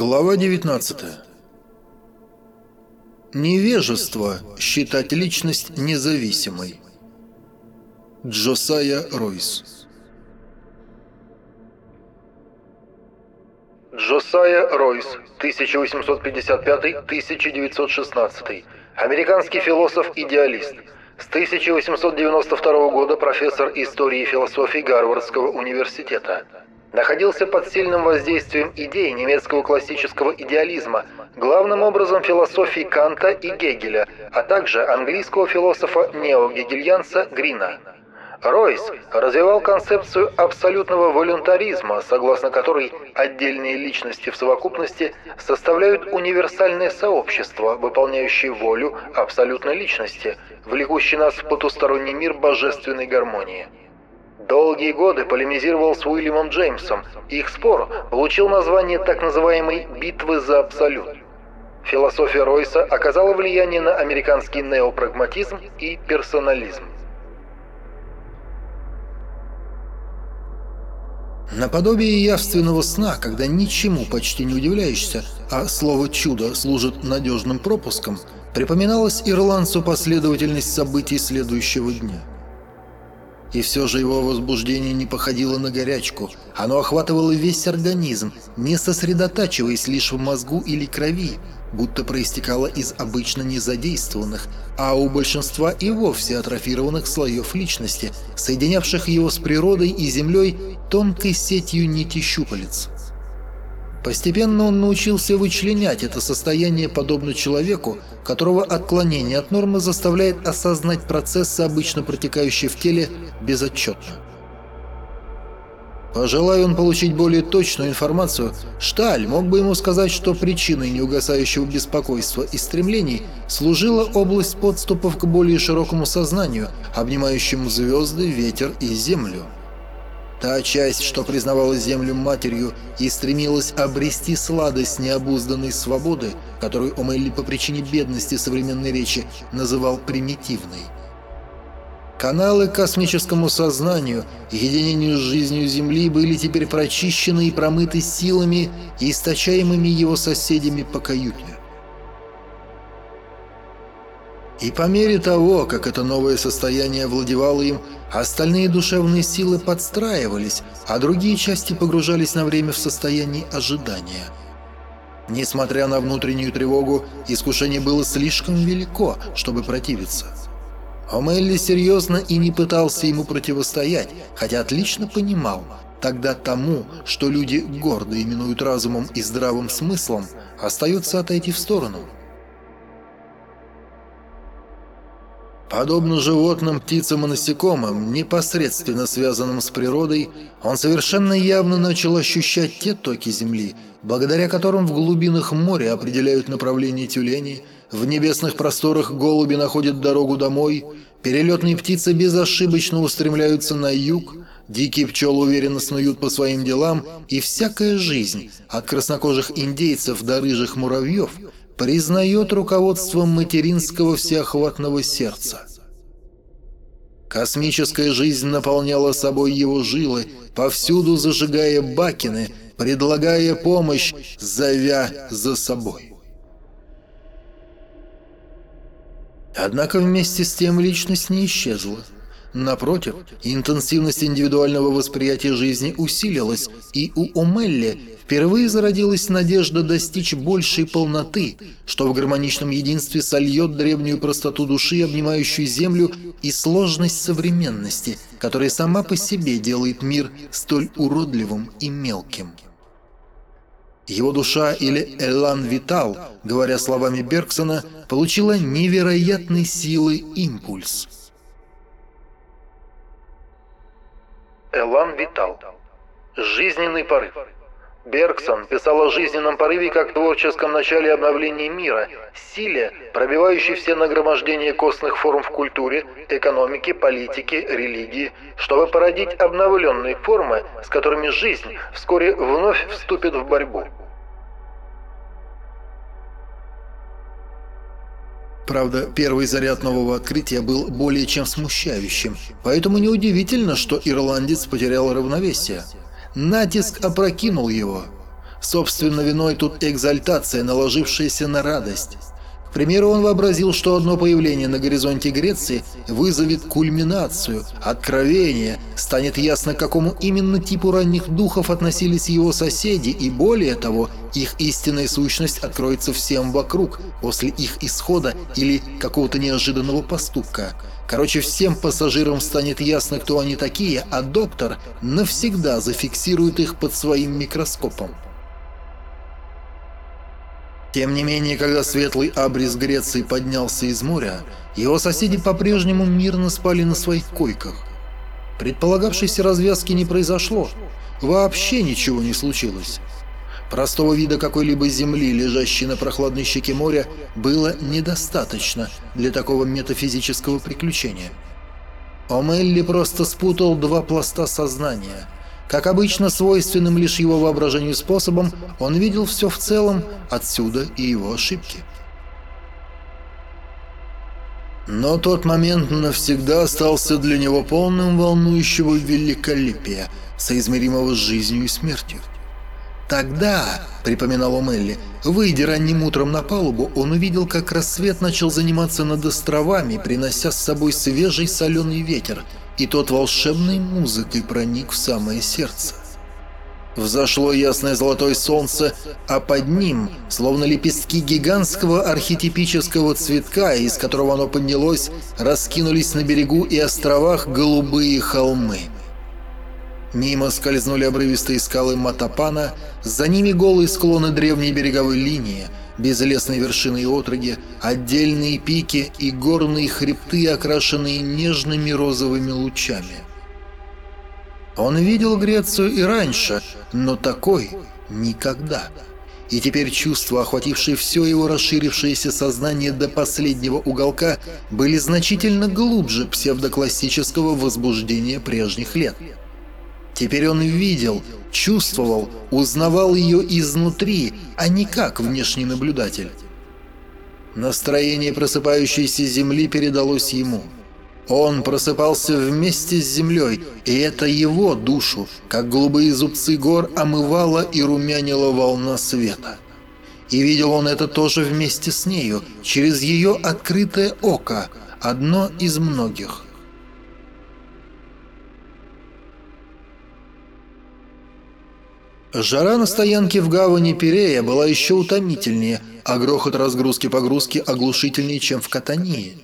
Глава 19 Невежество – считать личность независимой. Джосая Ройс Джосая Ройс, 1855-1916, американский философ-идеалист. С 1892 года профессор истории и философии Гарвардского университета находился под сильным воздействием идей немецкого классического идеализма, главным образом философии Канта и Гегеля, а также английского философа-неогегельянца Грина. Ройс развивал концепцию абсолютного волюнтаризма, согласно которой отдельные личности в совокупности составляют универсальное сообщество, выполняющее волю абсолютной личности, влекущей нас в потусторонний мир божественной гармонии. Долгие годы полемизировал с Уильямом Джеймсом, их спор получил название так называемой «битвы за абсолют». Философия Ройса оказала влияние на американский неопрагматизм и персонализм. Наподобие явственного сна, когда ничему почти не удивляешься, а слово «чудо» служит надежным пропуском, припоминалась ирландцу последовательность событий следующего дня – и все же его возбуждение не походило на горячку. Оно охватывало весь организм, не сосредотачиваясь лишь в мозгу или крови, будто проистекало из обычно незадействованных, а у большинства и вовсе атрофированных слоев личности, соединявших его с природой и землей тонкой сетью нити щупалец. Постепенно он научился вычленять это состояние подобно человеку, которого отклонение от нормы заставляет осознать процессы, обычно протекающие в теле, безотчетно. Пожелая он получить более точную информацию, Шталь мог бы ему сказать, что причиной неугасающего беспокойства и стремлений служила область подступов к более широкому сознанию, обнимающему звезды, ветер и землю. Та часть, что признавала Землю матерью и стремилась обрести сладость необузданной свободы, которую Омелли по причине бедности современной речи называл примитивной. Каналы космическому сознанию и единению с жизнью Земли были теперь прочищены и промыты силами, источаемыми его соседями по каюте. И по мере того, как это новое состояние овладевало им, остальные душевные силы подстраивались, а другие части погружались на время в состояние ожидания. Несмотря на внутреннюю тревогу, искушение было слишком велико, чтобы противиться. Омелли серьезно и не пытался ему противостоять, хотя отлично понимал, тогда тому, что люди гордо именуют разумом и здравым смыслом, остается отойти в сторону – Подобно животным, птицам и насекомым, непосредственно связанным с природой, он совершенно явно начал ощущать те токи Земли, благодаря которым в глубинах моря определяют направление тюлени, в небесных просторах голуби находят дорогу домой, перелетные птицы безошибочно устремляются на юг, дикие пчелы уверенно снуют по своим делам, и всякая жизнь, от краснокожих индейцев до рыжих муравьев – признает руководством материнского всеохватного сердца. Космическая жизнь наполняла собой его жилы, повсюду зажигая бакины, предлагая помощь, зовя за собой. Однако вместе с тем личность не исчезла. Напротив, интенсивность индивидуального восприятия жизни усилилась, и у Омелли впервые зародилась надежда достичь большей полноты, что в гармоничном единстве сольет древнюю простоту души, обнимающую землю, и сложность современности, которая сама по себе делает мир столь уродливым и мелким. Его душа или «элан витал», говоря словами Бергсона, получила невероятной силы импульс. Элан витал. Жизненный порыв. Бергсон писал о жизненном порыве как творческом начале обновления мира, силе, пробивающей все нагромождения костных форм в культуре, экономике, политике, религии, чтобы породить обновленные формы, с которыми жизнь вскоре вновь вступит в борьбу. Правда, первый заряд нового открытия был более чем смущающим, поэтому неудивительно, что ирландец потерял равновесие. Натиск опрокинул его. Собственно, виной тут экзальтация, наложившаяся на радость. К примеру, он вообразил, что одно появление на горизонте Греции вызовет кульминацию, откровение, станет ясно, к какому именно типу ранних духов относились его соседи, и более того, их истинная сущность откроется всем вокруг после их исхода или какого-то неожиданного поступка. Короче, всем пассажирам станет ясно, кто они такие, а доктор навсегда зафиксирует их под своим микроскопом. Тем не менее, когда светлый абрис Греции поднялся из моря, его соседи по-прежнему мирно спали на своих койках. Предполагавшейся развязки не произошло. Вообще ничего не случилось. Простого вида какой-либо земли, лежащей на прохладной щеке моря, было недостаточно для такого метафизического приключения. Омелли просто спутал два пласта сознания – как обычно, свойственным лишь его воображению способом, он видел все в целом, отсюда и его ошибки. Но тот момент навсегда остался для него полным волнующего великолепия, соизмеримого с жизнью и смертью. «Тогда», — припоминал Омелли, — выйдя ранним утром на палубу, он увидел, как рассвет начал заниматься над островами, принося с собой свежий соленый ветер — и тот волшебной музыкой проник в самое сердце. Взошло ясное золотое солнце, а под ним, словно лепестки гигантского архетипического цветка, из которого оно поднялось, раскинулись на берегу и островах голубые холмы. Мимо скользнули обрывистые скалы Матапана, за ними голые склоны древней береговой линии – безлесные вершины и отроги, отдельные пики и горные хребты, окрашенные нежными розовыми лучами. Он видел Грецию и раньше, но такой никогда. И теперь чувства, охватившие все его расширившееся сознание до последнего уголка, были значительно глубже псевдоклассического возбуждения прежних лет. Теперь он видел, чувствовал, узнавал ее изнутри, а не как внешний наблюдатель. Настроение просыпающейся земли передалось ему. Он просыпался вместе с землей, и это его душу, как голубые зубцы гор, омывала и румянила волна света. И видел он это тоже вместе с нею, через ее открытое око, одно из многих – Жара на стоянке в гавани Пирея была еще утомительнее, а грохот разгрузки-погрузки оглушительнее, чем в Катании.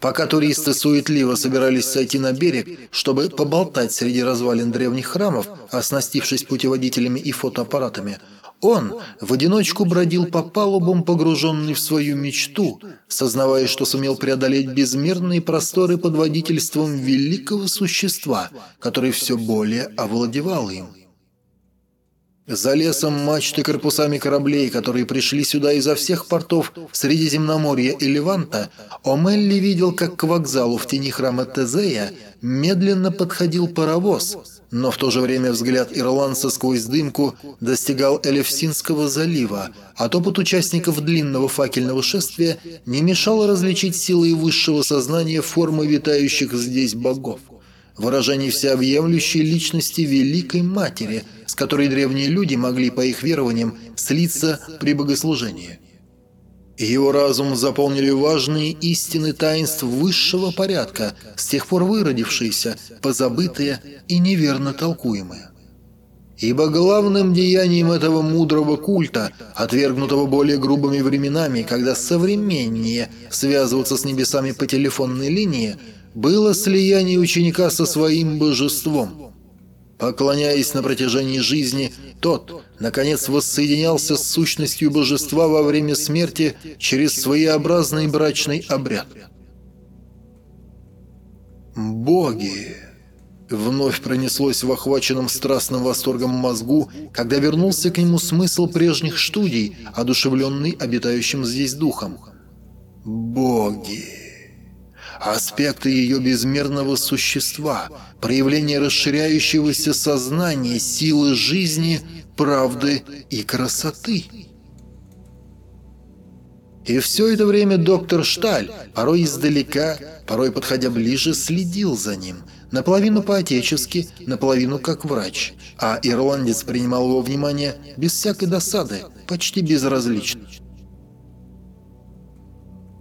Пока туристы суетливо собирались сойти на берег, чтобы поболтать среди развалин древних храмов, оснастившись путеводителями и фотоаппаратами, он в одиночку бродил по палубам, погруженный в свою мечту, сознавая, что сумел преодолеть безмерные просторы под водительством великого существа, который все более овладевал им. За лесом мачты корпусами кораблей, которые пришли сюда изо всех портов Средиземноморья и Леванта, Омелли видел, как к вокзалу в тени храма Тезея медленно подходил паровоз, но в то же время взгляд ирландца сквозь дымку достигал Элевсинского залива, а топот участников длинного факельного шествия не мешал различить силы высшего сознания формы витающих здесь богов. Выражение всеобъемлющей личности Великой Матери, с которой древние люди могли, по их верованиям, слиться при богослужении. Его разум заполнили важные истины таинств высшего порядка, с тех пор выродившиеся, позабытые и неверно толкуемые. Ибо главным деянием этого мудрого культа, отвергнутого более грубыми временами, когда современнее связываться с небесами по телефонной линии – было слияние ученика со своим божеством. Поклоняясь на протяжении жизни, тот, наконец, воссоединялся с сущностью божества во время смерти через своеобразный брачный обряд. «Боги!» Вновь пронеслось в охваченном страстным восторгом мозгу, когда вернулся к нему смысл прежних студий, одушевленный обитающим здесь духом. «Боги!» Аспекты ее безмерного существа, проявление расширяющегося сознания, силы жизни, правды и красоты. И все это время доктор Шталь, порой издалека, порой подходя ближе, следил за ним, наполовину по-отечески, наполовину как врач, а ирландец принимал его внимание без всякой досады, почти безразлично.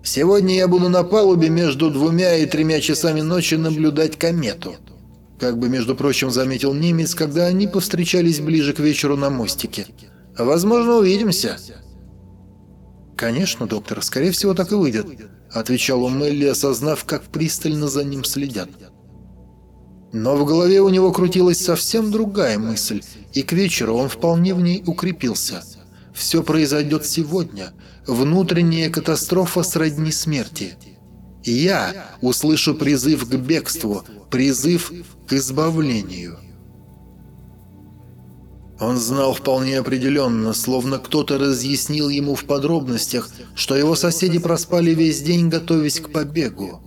«Сегодня я буду на палубе между двумя и тремя часами ночи наблюдать комету», как бы, между прочим, заметил немец, когда они повстречались ближе к вечеру на мостике. «Возможно, увидимся». «Конечно, доктор, скорее всего, так и выйдет», — отвечал он Мелли, осознав, как пристально за ним следят. Но в голове у него крутилась совсем другая мысль, и к вечеру он вполне в ней укрепился. Все произойдет сегодня. Внутренняя катастрофа сродни смерти. Я услышу призыв к бегству, призыв к избавлению. Он знал вполне определенно, словно кто-то разъяснил ему в подробностях, что его соседи проспали весь день, готовясь к побегу.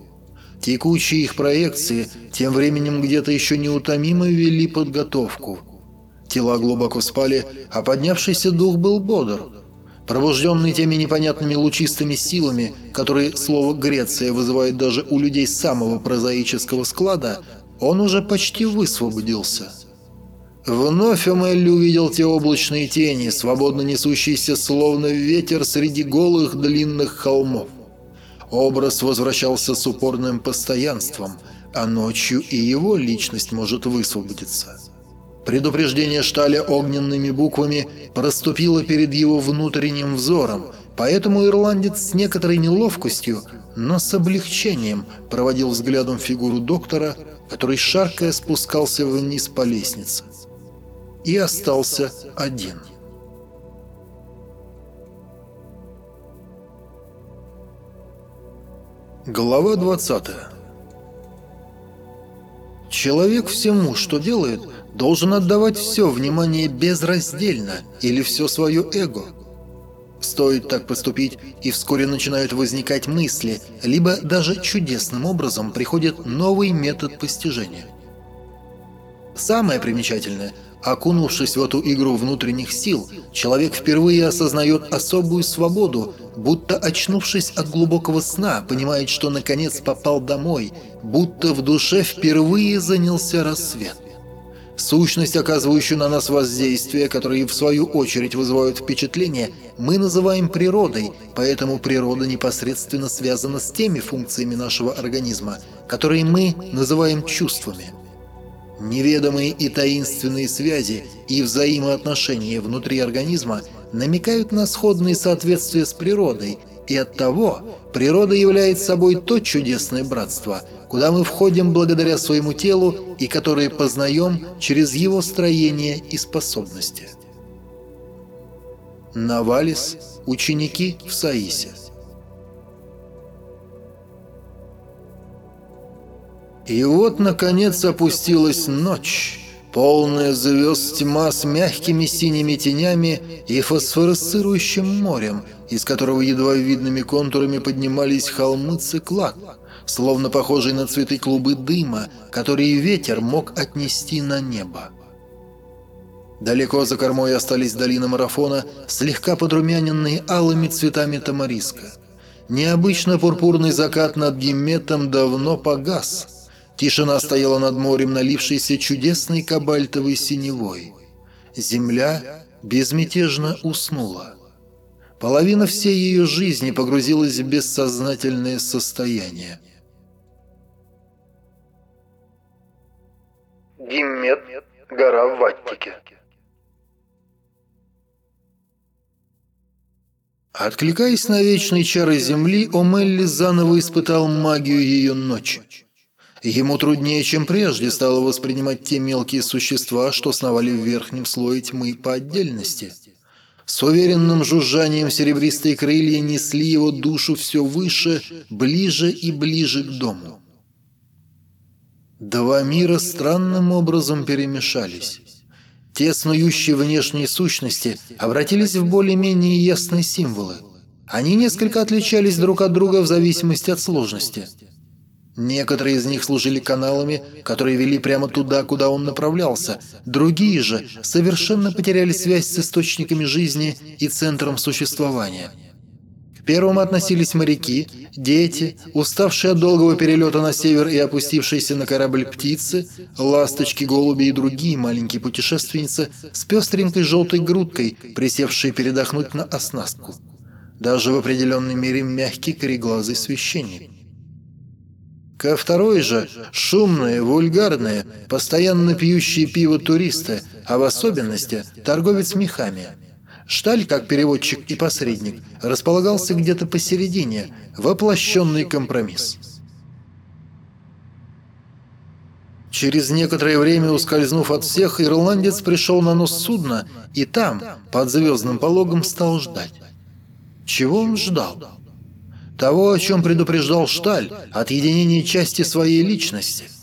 Текущие их проекции тем временем где-то еще неутомимо вели подготовку. Тела глубоко спали, а поднявшийся дух был бодр. Пробужденный теми непонятными лучистыми силами, которые слово «Греция» вызывает даже у людей самого прозаического склада, он уже почти высвободился. Вновь Омелли увидел те облачные тени, свободно несущиеся словно ветер среди голых длинных холмов. Образ возвращался с упорным постоянством, а ночью и его личность может высвободиться. Предупреждение Шталя огненными буквами проступило перед его внутренним взором, поэтому ирландец с некоторой неловкостью, но с облегчением проводил взглядом фигуру доктора, который шаркая спускался вниз по лестнице и остался один. Глава 20 Человек всему, что делает, должен отдавать все внимание безраздельно или все свое эго. Стоит так поступить, и вскоре начинают возникать мысли, либо даже чудесным образом приходит новый метод постижения. Самое примечательное – Окунувшись в эту игру внутренних сил, человек впервые осознает особую свободу, будто очнувшись от глубокого сна, понимает, что наконец попал домой, будто в душе впервые занялся рассвет. Сущность, оказывающую на нас воздействие, которые в свою очередь вызывают впечатление, мы называем природой, поэтому природа непосредственно связана с теми функциями нашего организма, которые мы называем чувствами – Неведомые и таинственные связи и взаимоотношения внутри организма намекают на сходные соответствия с природой, и оттого природа является собой то чудесное братство, куда мы входим благодаря своему телу и которое познаем через его строение и способности. Навалис. Ученики в Саисе. И вот, наконец, опустилась ночь, полная звезд тьма с мягкими синими тенями и фосфоресцирующим морем, из которого едва видными контурами поднимались холмы циклат, словно похожие на цветы клубы дыма, которые ветер мог отнести на небо. Далеко за кормой остались долины марафона, слегка подрумяненные алыми цветами тамариска. Необычно пурпурный закат над Гимметом давно погас – Тишина стояла над морем, налившейся чудесной кабальтовой синевой. Земля безмятежно уснула. Половина всей ее жизни погрузилась в бессознательное состояние. Гиммет, гора в Ваттике. Откликаясь на вечные чары Земли, Омелли заново испытал магию ее ночи. Ему труднее, чем прежде, стало воспринимать те мелкие существа, что сновали в верхнем слое тьмы по отдельности. С уверенным жужжанием серебристые крылья несли его душу все выше, ближе и ближе к дому. Два мира странным образом перемешались. Те снующие внешние сущности обратились в более-менее ясные символы. Они несколько отличались друг от друга в зависимости от сложности – Некоторые из них служили каналами, которые вели прямо туда, куда он направлялся. Другие же совершенно потеряли связь с источниками жизни и центром существования. Первым относились моряки, дети, уставшие от долгого перелета на север и опустившиеся на корабль птицы, ласточки, голуби и другие маленькие путешественницы с пестренькой желтой грудкой, присевшие передохнуть на оснастку. Даже в определенной мере мягкий кореглазый священник. Ко второй же шумные, вульгарные, постоянно пьющие пиво туристы, а в особенности торговец мехами – Шталь, как переводчик и посредник, располагался где-то посередине, воплощенный компромисс. Через некоторое время, ускользнув от всех, ирландец пришел на нос судна и там, под звездным пологом, стал ждать. Чего он ждал? Того, о чем предупреждал Шталь, от единения части своей личности –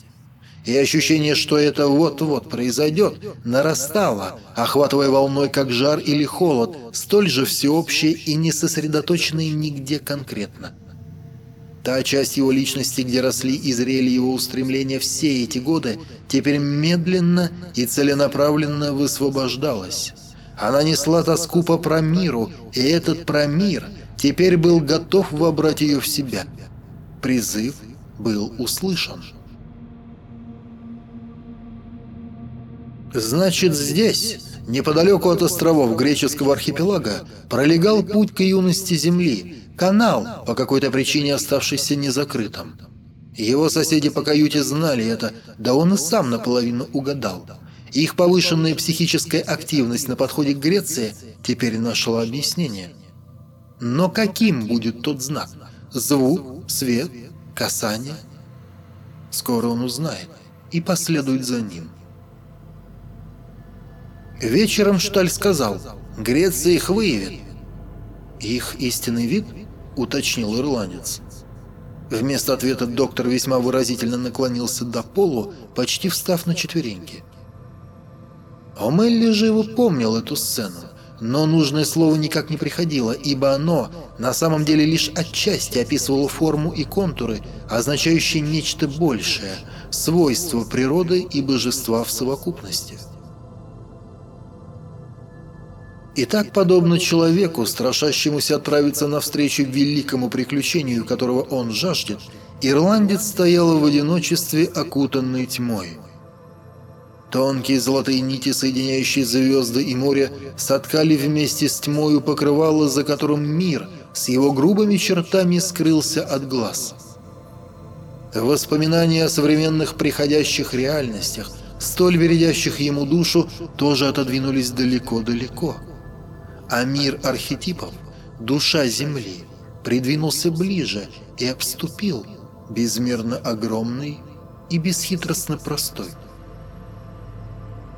и ощущение, что это вот-вот произойдет, нарастало, охватывая волной как жар или холод, столь же всеобщее и не сосредоточенное нигде конкретно. Та часть его личности, где росли и зрели его устремления все эти годы, теперь медленно и целенаправленно высвобождалась. Она несла тоску по промиру, и этот промир теперь был готов вобрать ее в себя. Призыв был услышан. Значит, здесь, неподалеку от островов греческого архипелага, пролегал путь к юности Земли, канал, по какой-то причине оставшийся незакрытым. Его соседи по каюте знали это, да он и сам наполовину угадал. Их повышенная психическая активность на подходе к Греции теперь нашла объяснение. Но каким будет тот знак? Звук, свет, касание? Скоро он узнает и последует за ним. Вечером Шталь сказал, Греция их выявит. Их истинный вид? Уточнил ирландец. Вместо ответа доктор весьма выразительно наклонился до полу, почти встав на четвереньки. Омелли живо помнил эту сцену, но нужное слово никак не приходило, ибо оно на самом деле лишь отчасти описывало форму и контуры, означающие нечто большее, свойство природы и божества в совокупности. И так, подобно человеку, страшащемуся отправиться навстречу великому приключению, которого он жаждет, ирландец стоял в одиночестве, окутанный тьмой. Тонкие золотые нити, соединяющие звезды и море, соткали вместе с тьмою покрывало, за которым мир с его грубыми чертами скрылся от глаз. Воспоминания о современных приходящих реальностях, столь бередящих ему душу, тоже отодвинулись далеко-далеко а мир архетипов, душа Земли, придвинулся ближе и обступил безмерно огромный и бесхитростно простой.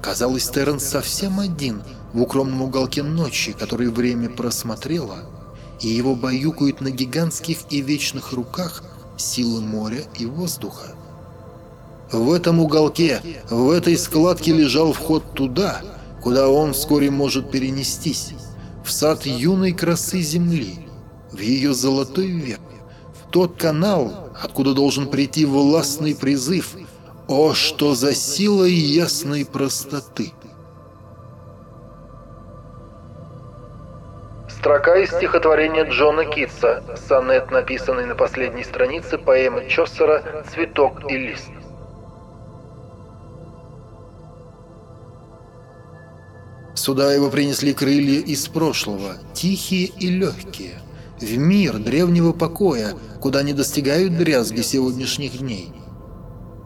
Казалось, Терренс совсем один в укромном уголке ночи, который время просмотрело, и его баюкают на гигантских и вечных руках силы моря и воздуха. В этом уголке, в этой складке лежал вход туда, куда он вскоре может перенестись в сад юной красы земли, в ее золотой век, в тот канал, откуда должен прийти властный призыв «О, что за сила и ясной простоты!» Строка из стихотворения Джона Китса, сонет, написанный на последней странице поэмы Чоссера «Цветок и лист». Сюда его принесли крылья из прошлого, тихие и легкие, в мир древнего покоя, куда не достигают дрязги сегодняшних дней.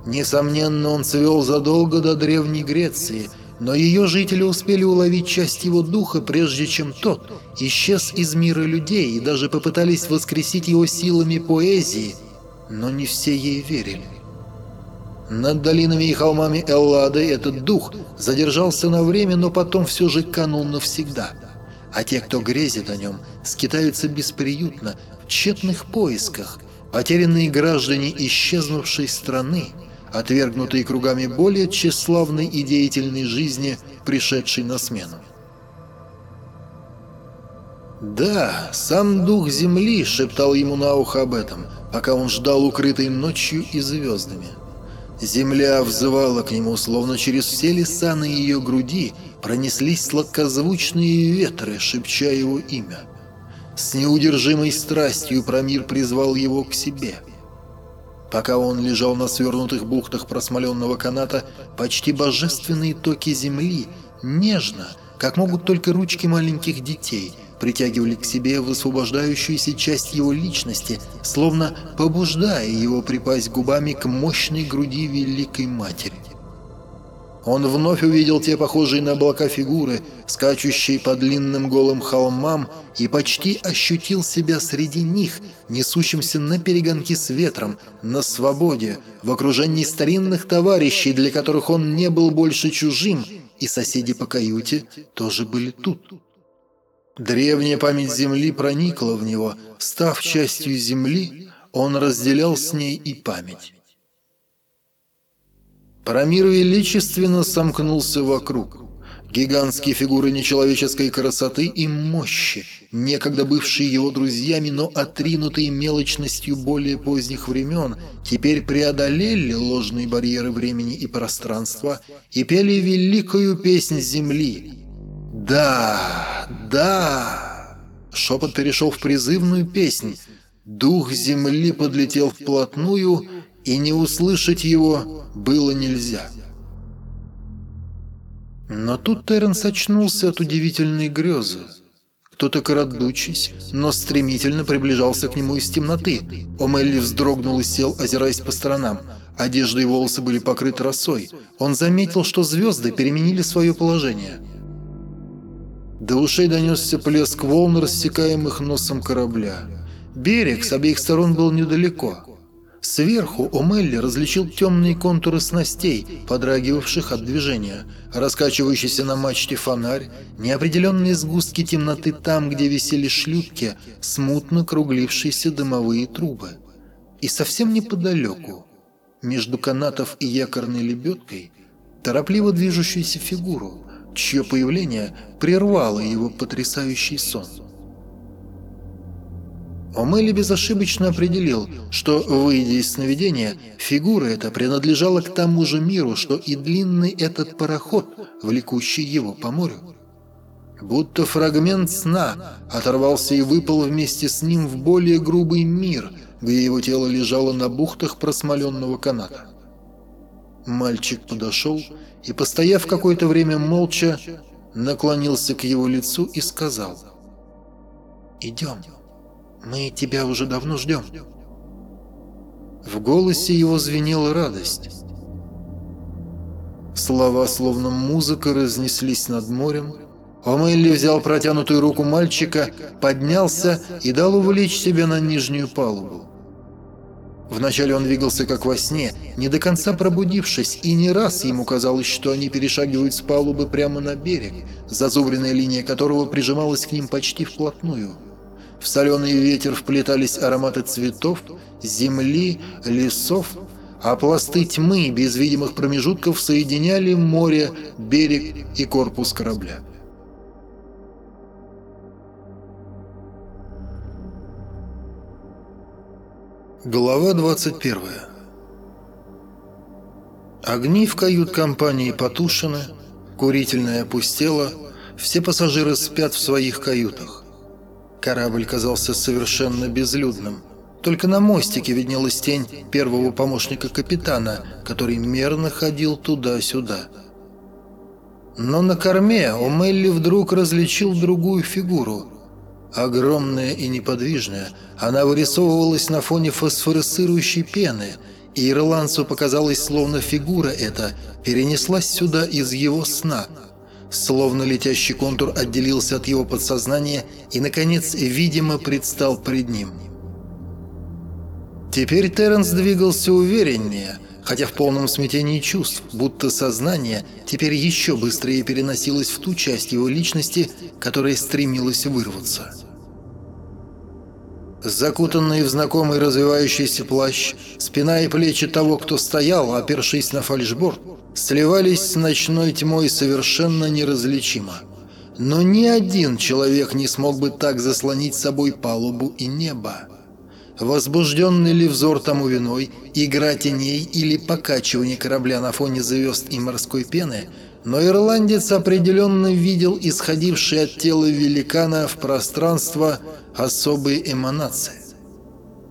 Несомненно, он цвел задолго до Древней Греции, но ее жители успели уловить часть его духа, прежде чем тот исчез из мира людей и даже попытались воскресить его силами поэзии, но не все ей верили. Над долинами и холмами Эллады этот дух задержался на время, но потом все же канул навсегда. А те, кто грезит о нем, скитаются бесприютно, в тщетных поисках, потерянные граждане исчезнувшей страны, отвергнутые кругами более тщеславной и деятельной жизни, пришедшей на смену. Да, сам дух земли шептал ему на ухо об этом, пока он ждал укрытой ночью и звездами. Земля взывала к нему, словно через все леса на ее груди пронеслись сладкозвучные ветры, шепча его имя. с неудержимой страстью Промир призвал его к себе. Пока он лежал на свернутых бухтах просмоленного каната, почти божественные токи земли нежно, как могут только ручки маленьких детей, притягивали к себе высвобождающуюся часть его личности, словно побуждая его припасть губами к мощной груди Великой Матери. Он вновь увидел те похожие на облака фигуры, скачущие по длинным голым холмам, и почти ощутил себя среди них, несущимся на перегонки с ветром, на свободе, в окружении старинных товарищей, для которых он не был больше чужим, и соседи по каюте тоже были тут. Древняя память Земли проникла в него, став частью Земли, он разделял с ней и память. Парамир величественно сомкнулся вокруг. Гигантские фигуры нечеловеческой красоты и мощи, некогда бывшие его друзьями, но отринутые мелочностью более поздних времен, теперь преодолели ложные барьеры времени и пространства и пели великую песнь Земли. «Да, да!» Шепот перешел в призывную песнь. Дух Земли подлетел вплотную, и не услышать его было нельзя. Но тут Терренс очнулся от удивительной грезы. Кто-то, крадучись, но стремительно приближался к нему из темноты. Омелли вздрогнул и сел, озираясь по сторонам. Одежда и волосы были покрыты росой. Он заметил, что звезды переменили свое положение. До ушей донесся плеск волн, рассекаемых носом корабля. Берег с обеих сторон был недалеко. Сверху Омелли различил темные контуры снастей, подрагивавших от движения, раскачивающийся на мачте фонарь, неопределенные сгустки темноты там, где висели шлюпки, смутно круглившиеся дымовые трубы. И совсем неподалеку, между канатов и якорной лебедкой, торопливо движущуюся фигуру, чье появление прервало его потрясающий сон. Омели безошибочно определил, что, выйдя из сновидения, фигура эта принадлежала к тому же миру, что и длинный этот пароход, влекущий его по морю. Будто фрагмент сна оторвался и выпал вместе с ним в более грубый мир, где его тело лежало на бухтах просмоленного каната. Мальчик подошел и, постояв какое-то время молча, наклонился к его лицу и сказал «Идем». Мы тебя уже давно ждем». В голосе его звенела радость. Слова, словно музыка, разнеслись над морем. Омелли взял протянутую руку мальчика, поднялся и дал увлечь себя на нижнюю палубу. Вначале он двигался как во сне, не до конца пробудившись, и не раз ему казалось, что они перешагивают с палубы прямо на берег, зазубренная линия которого прижималась к ним почти вплотную. В соленый ветер вплетались ароматы цветов, земли, лесов, а пласты тьмы без видимых промежутков соединяли море, берег и корпус корабля. Глава 21 Огни в кают-компании потушены, курительная опустела, все пассажиры спят в своих каютах. Корабль казался совершенно безлюдным. Только на мостике виднелась тень первого помощника капитана, который мерно ходил туда-сюда. Но на корме Омелли вдруг различил другую фигуру. Огромная и неподвижная, она вырисовывалась на фоне фосфоресцирующей пены, и ирландцу показалось, словно фигура эта перенеслась сюда из его сна – Словно летящий контур отделился от его подсознания и, наконец, видимо, предстал пред ним. Теперь Терренс двигался увереннее, хотя в полном смятении чувств, будто сознание теперь еще быстрее переносилось в ту часть его личности, которая стремилась вырваться. Закутанный в знакомый развивающийся плащ, спина и плечи того, кто стоял, опершись на фальшборд, сливались с ночной тьмой совершенно неразличимо. Но ни один человек не смог бы так заслонить собой палубу и небо. Возбужденный ли взор тому виной, игра теней или покачивание корабля на фоне звезд и морской пены, но ирландец определенно видел исходившие от тела великана в пространство особые эманации.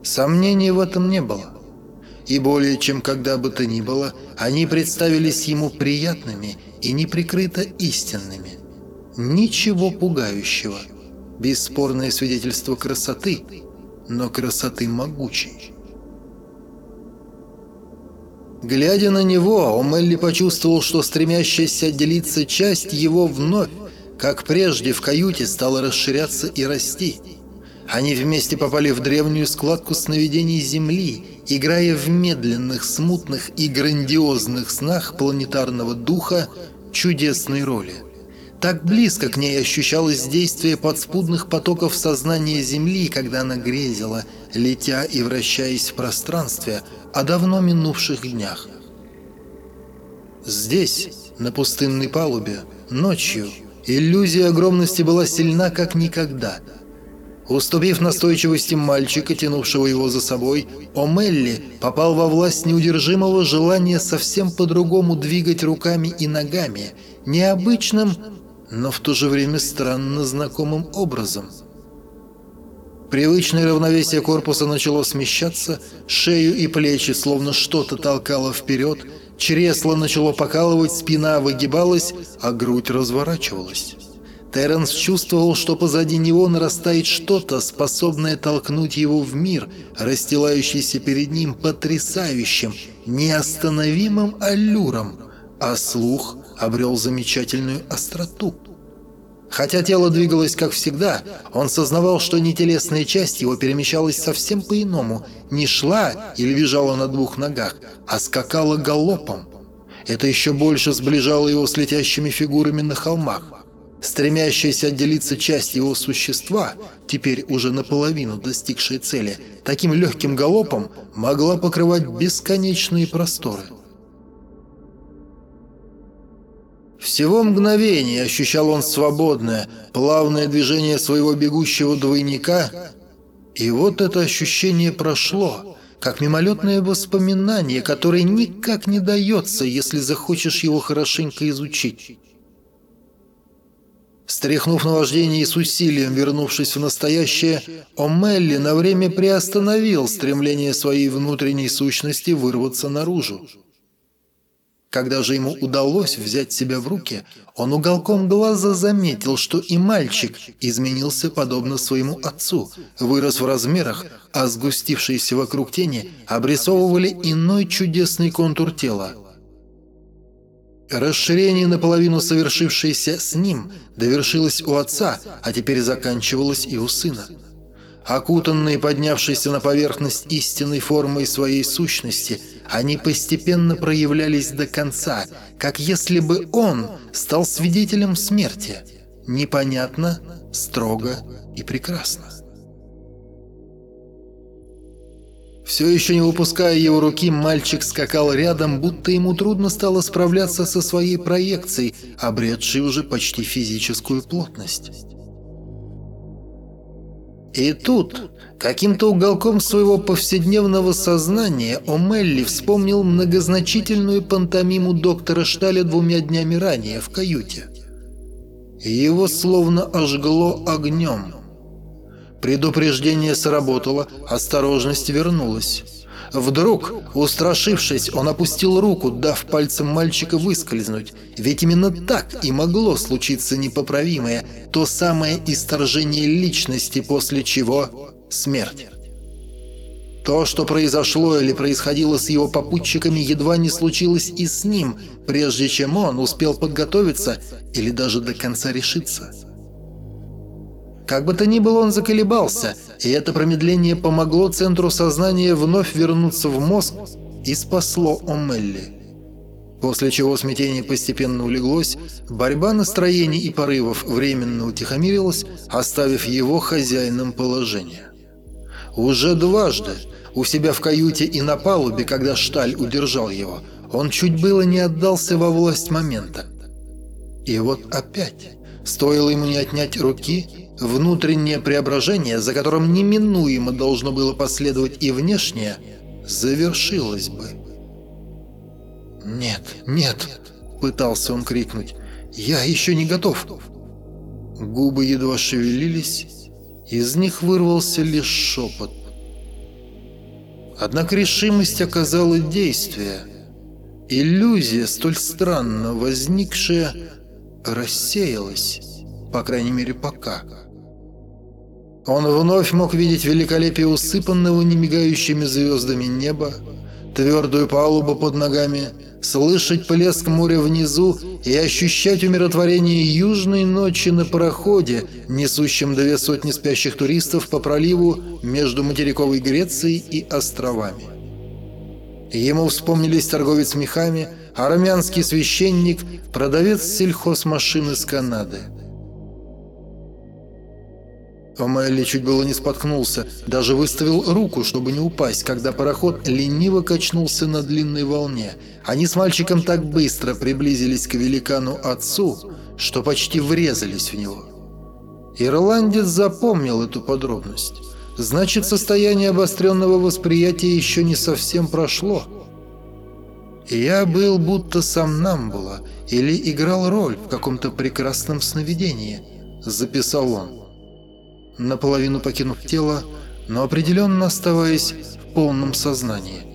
Сомнений в этом не было. И более чем когда бы то ни было, они представились ему приятными и неприкрыто истинными. Ничего пугающего. Бесспорное свидетельство красоты, но красоты могучей. Глядя на него, Омелли почувствовал, что стремящаяся отделиться часть его вновь, как прежде в каюте, стала расширяться и расти. Они вместе попали в древнюю складку сновидений Земли, играя в медленных, смутных и грандиозных снах планетарного духа чудесной роли. Так близко к ней ощущалось действие подспудных потоков сознания Земли, когда она грезила, летя и вращаясь в пространстве – о давно минувших днях. Здесь, на пустынной палубе, ночью, иллюзия огромности была сильна как никогда. Уступив настойчивости мальчика, тянувшего его за собой, О'Мелли попал во власть неудержимого желания совсем по-другому двигать руками и ногами, необычным, но в то же время странно знакомым образом – Привычное равновесие корпуса начало смещаться, шею и плечи словно что-то толкало вперед, чресло начало покалывать, спина выгибалась, а грудь разворачивалась. Терренс чувствовал, что позади него нарастает что-то, способное толкнуть его в мир, расстилающийся перед ним потрясающим, неостановимым аллюром, а слух обрел замечательную остроту. Хотя тело двигалось как всегда, он сознавал, что нетелесная часть его перемещалась совсем по-иному, не шла или лежала на двух ногах, а скакала галопом. Это еще больше сближало его с летящими фигурами на холмах. Стремящаяся отделиться часть его существа, теперь уже наполовину достигшая цели, таким легким галопом могла покрывать бесконечные просторы. Всего мгновение ощущал он свободное, плавное движение своего бегущего двойника, и вот это ощущение прошло, как мимолетное воспоминание, которое никак не дается, если захочешь его хорошенько изучить. Стряхнув наваждение и с усилием вернувшись в настоящее, О'Мелли на время приостановил стремление своей внутренней сущности вырваться наружу. Когда же ему удалось взять себя в руки, он уголком глаза заметил, что и мальчик изменился подобно своему отцу, вырос в размерах, а сгустившиеся вокруг тени обрисовывали иной чудесный контур тела. Расширение, наполовину совершившееся с ним, довершилось у отца, а теперь заканчивалось и у сына окутанные поднявшейся на поверхность истинной формой своей сущности, они постепенно проявлялись до конца, как если бы он стал свидетелем смерти. Непонятно, строго и прекрасно. Все еще не выпуская его руки, мальчик скакал рядом, будто ему трудно стало справляться со своей проекцией, обретшей уже почти физическую плотность. И тут, каким-то уголком своего повседневного сознания, О'Мелли вспомнил многозначительную пантомиму доктора Шталя двумя днями ранее в каюте. Его словно ожгло огнем. Предупреждение сработало, осторожность вернулась. Вдруг, устрашившись, он опустил руку, дав пальцем мальчика выскользнуть. Ведь именно так и могло случиться непоправимое, то самое исторжение личности, после чего – смерть. То, что произошло или происходило с его попутчиками, едва не случилось и с ним, прежде чем он успел подготовиться или даже до конца решиться. Как бы то ни было, он заколебался, и это промедление помогло центру сознания вновь вернуться в мозг и спасло Омелли. После чего смятение постепенно улеглось, борьба настроений и порывов временно утихомирилась, оставив его хозяином положения. Уже дважды, у себя в каюте и на палубе, когда Шталь удержал его, он чуть было не отдался во власть момента. И вот опять, стоило ему не отнять руки, Внутреннее преображение, за которым неминуемо должно было последовать и внешнее, завершилось бы. «Нет, нет!» — пытался он крикнуть. «Я еще не готов!» Губы едва шевелились, из них вырвался лишь шепот. Однако решимость оказала действие. Иллюзия, столь странно возникшая, рассеялась, по крайней мере пока. Он вновь мог видеть великолепие усыпанного немигающими звездами неба, твердую палубу под ногами, слышать плеск моря внизу и ощущать умиротворение южной ночи на пароходе, несущем две сотни спящих туристов по проливу между материковой Грецией и островами. Ему вспомнились торговец мехами, армянский священник, продавец сельхозмашин из Канады – Омелли чуть было не споткнулся, даже выставил руку, чтобы не упасть, когда пароход лениво качнулся на длинной волне. Они с мальчиком так быстро приблизились к великану-отцу, что почти врезались в него. Ирландец запомнил эту подробность. Значит, состояние обостренного восприятия еще не совсем прошло. «Я был будто сам Намбула или играл роль в каком-то прекрасном сновидении», — записал он наполовину покинув тело, но определенно оставаясь в полном сознании.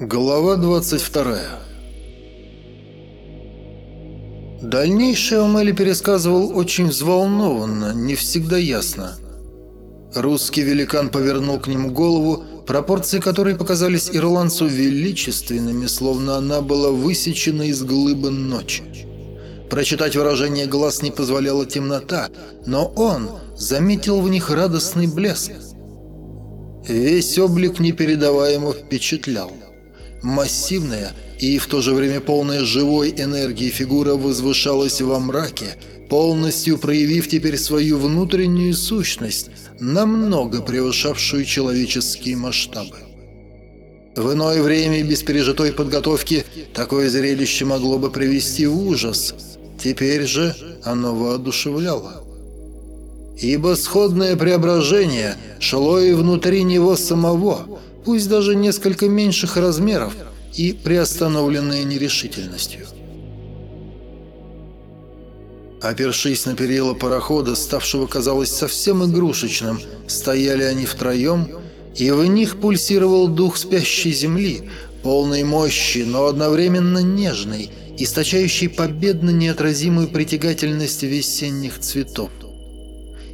Глава 22 Дальнейшее Омели пересказывал очень взволнованно, не всегда ясно. Русский великан повернул к нему голову пропорции которой показались ирландцу величественными, словно она была высечена из глыбы ночи. Прочитать выражение глаз не позволяла темнота, но он заметил в них радостный блеск. Весь облик непередаваемо впечатлял. Массивная и в то же время полная живой энергии фигура возвышалась во мраке, полностью проявив теперь свою внутреннюю сущность, намного превышавшую человеческие масштабы. В иное время без пережитой подготовки такое зрелище могло бы привести в ужас. Теперь же оно воодушевляло. Ибо сходное преображение шло и внутри него самого, пусть даже несколько меньших размеров и приостановленное нерешительностью. Опершись на перила парохода, ставшего, казалось, совсем игрушечным, стояли они втроем, и в них пульсировал дух спящей земли, полной мощи, но одновременно нежный, источающий победно неотразимую притягательность весенних цветов.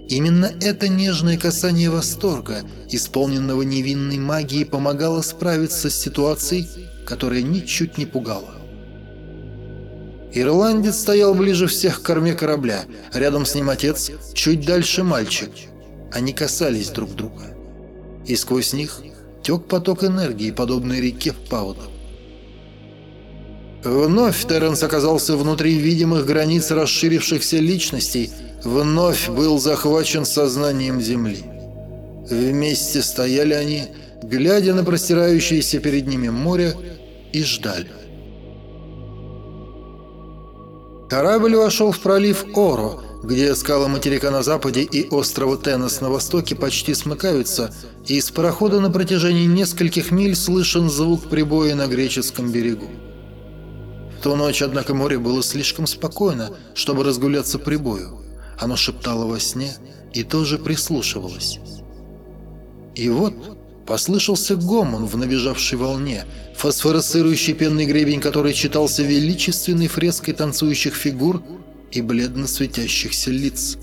Именно это нежное касание восторга, исполненного невинной магией, помогало справиться с ситуацией, которая ничуть не пугала. Ирландец стоял ближе всех к корме корабля. Рядом с ним отец, чуть дальше мальчик. Они касались друг друга. И сквозь них тек поток энергии, подобный реке в Паудах. Вновь Терренс оказался внутри видимых границ расширившихся личностей, вновь был захвачен сознанием Земли. Вместе стояли они, глядя на простирающееся перед ними море, и ждали. Корабль вошел в пролив Оро, где скалы материка на западе и острова Теннес на востоке почти смыкаются, и из парохода на протяжении нескольких миль слышен звук прибоя на греческом берегу. В ту ночь, однако, море было слишком спокойно, чтобы разгуляться прибою. Оно шептало во сне и тоже прислушивалось. И вот послышался гомон в набежавшей волне – фосфоресцирующий пенный гребень, который читался величественной фреской танцующих фигур и бледно светящихся лиц.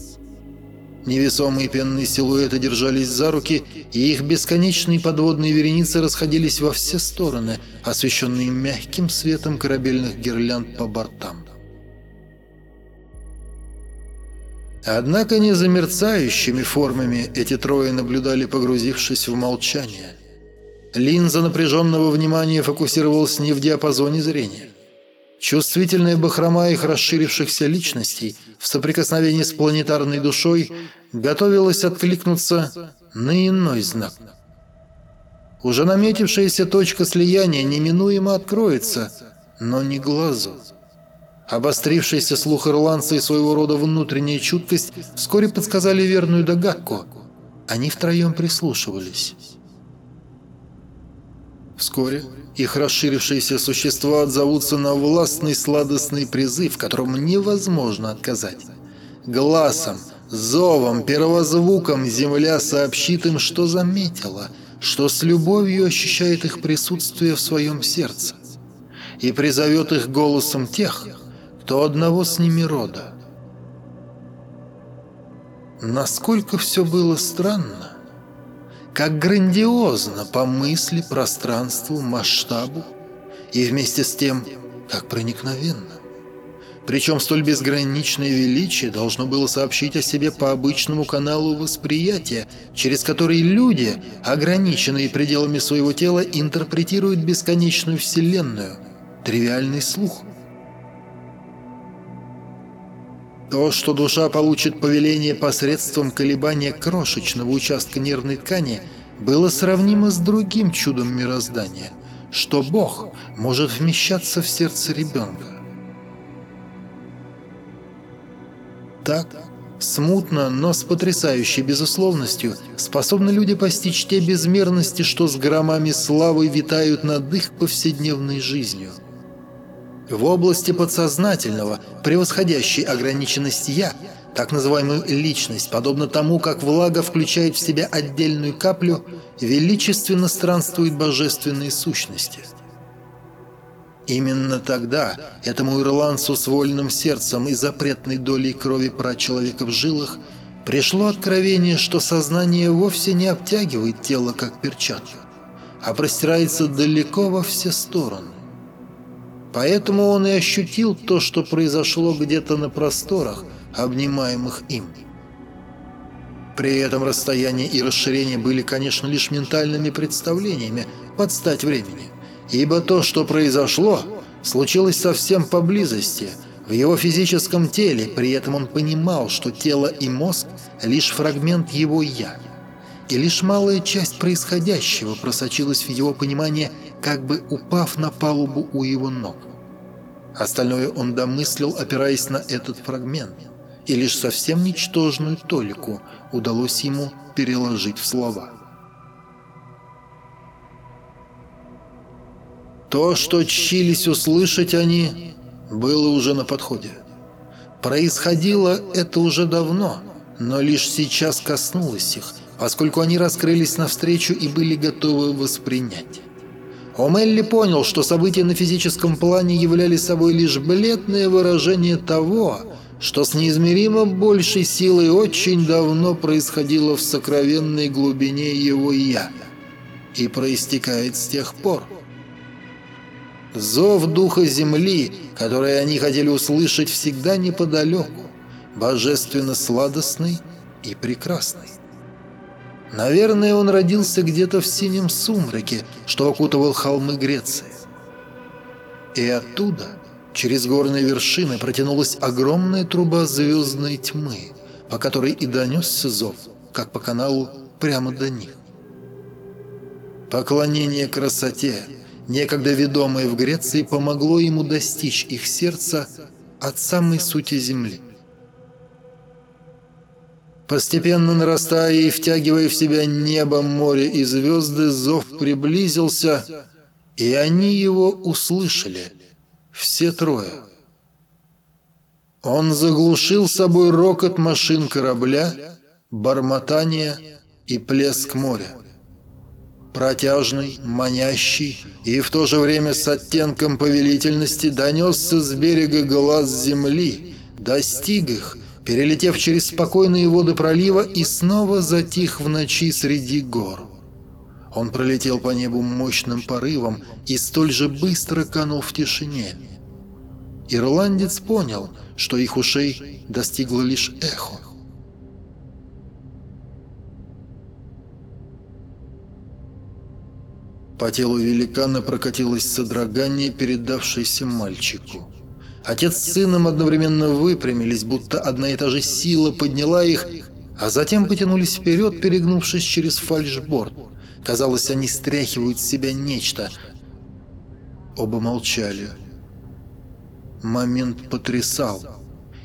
Невесомые пенные силуэты держались за руки, и их бесконечные подводные вереницы расходились во все стороны, освещенные мягким светом корабельных гирлянд по бортам. Однако не за мерцающими формами эти трое наблюдали, погрузившись в молчание – Линза напряженного внимания фокусировалась не в диапазоне зрения. Чувствительная бахрома их расширившихся личностей в соприкосновении с планетарной душой готовилась откликнуться на иной знак. Уже наметившаяся точка слияния неминуемо откроется, но не глазу. Обострившийся слух ирландца и своего рода внутренняя чуткость вскоре подсказали верную догадку. Они втроем прислушивались. Вскоре их расширившиеся существа отзовутся на властный сладостный призыв, которому невозможно отказать. Глазом, зовом, первозвуком земля сообщит им, что заметила, что с любовью ощущает их присутствие в своем сердце, и призовет их голосом тех, кто одного с ними рода. Насколько все было странно, как грандиозно по мысли, пространству, масштабу и вместе с тем, как проникновенно. Причем столь безграничное величие должно было сообщить о себе по обычному каналу восприятия, через который люди, ограниченные пределами своего тела, интерпретируют бесконечную вселенную, тривиальный слух – То, что душа получит повеление посредством колебания крошечного участка нервной ткани, было сравнимо с другим чудом мироздания, что Бог может вмещаться в сердце ребенка. Так, смутно, но с потрясающей безусловностью, способны люди постичь те безмерности, что с громами славы витают над их повседневной жизнью – в области подсознательного, превосходящей ограниченность «я», так называемую личность, подобно тому, как влага включает в себя отдельную каплю, величественно странствуют божественные сущности. Именно тогда этому ирландцу с вольным сердцем и запретной долей крови прачеловека в жилах пришло откровение, что сознание вовсе не обтягивает тело, как перчатка, а простирается далеко во все стороны. Поэтому он и ощутил то, что произошло где-то на просторах, обнимаемых им. При этом расстояние и расширение были, конечно, лишь ментальными представлениями под стать времени. Ибо то, что произошло, случилось совсем поблизости, в его физическом теле, при этом он понимал, что тело и мозг – лишь фрагмент его «я». И лишь малая часть происходящего просочилась в его понимание – как бы упав на палубу у его ног. Остальное он домыслил, опираясь на этот фрагмент, и лишь совсем ничтожную толику удалось ему переложить в слова. То, что чились услышать они, было уже на подходе. Происходило это уже давно, но лишь сейчас коснулось их, поскольку они раскрылись навстречу и были готовы воспринять. Омелли понял, что события на физическом плане являли собой лишь бледное выражение того, что с неизмеримо большей силой очень давно происходило в сокровенной глубине его «я» и проистекает с тех пор. Зов Духа Земли, который они хотели услышать всегда неподалеку, божественно сладостный и прекрасный. Наверное, он родился где-то в синем сумраке, что окутывал холмы Греции. И оттуда, через горные вершины, протянулась огромная труба звездной тьмы, по которой и донесся зов, как по каналу прямо до них. Поклонение красоте, некогда ведомое в Греции, помогло ему достичь их сердца от самой сути земли. Постепенно нарастая и втягивая в себя небо, море и звезды, зов приблизился, и они его услышали, все трое. Он заглушил собой рокот машин корабля, бормотание и плеск моря. Протяжный, манящий и в то же время с оттенком повелительности донесся с берега глаз земли, достиг их – перелетев через спокойные воды пролива и снова затих в ночи среди гор. Он пролетел по небу мощным порывом и столь же быстро канул в тишине. Ирландец понял, что их ушей достигло лишь эхо. По телу великана прокатилось содрогание, передавшееся мальчику. Отец с сыном одновременно выпрямились, будто одна и та же сила подняла их, а затем потянулись вперед, перегнувшись через фальшборд. Казалось, они стряхивают с себя нечто. Оба молчали. Момент потрясал.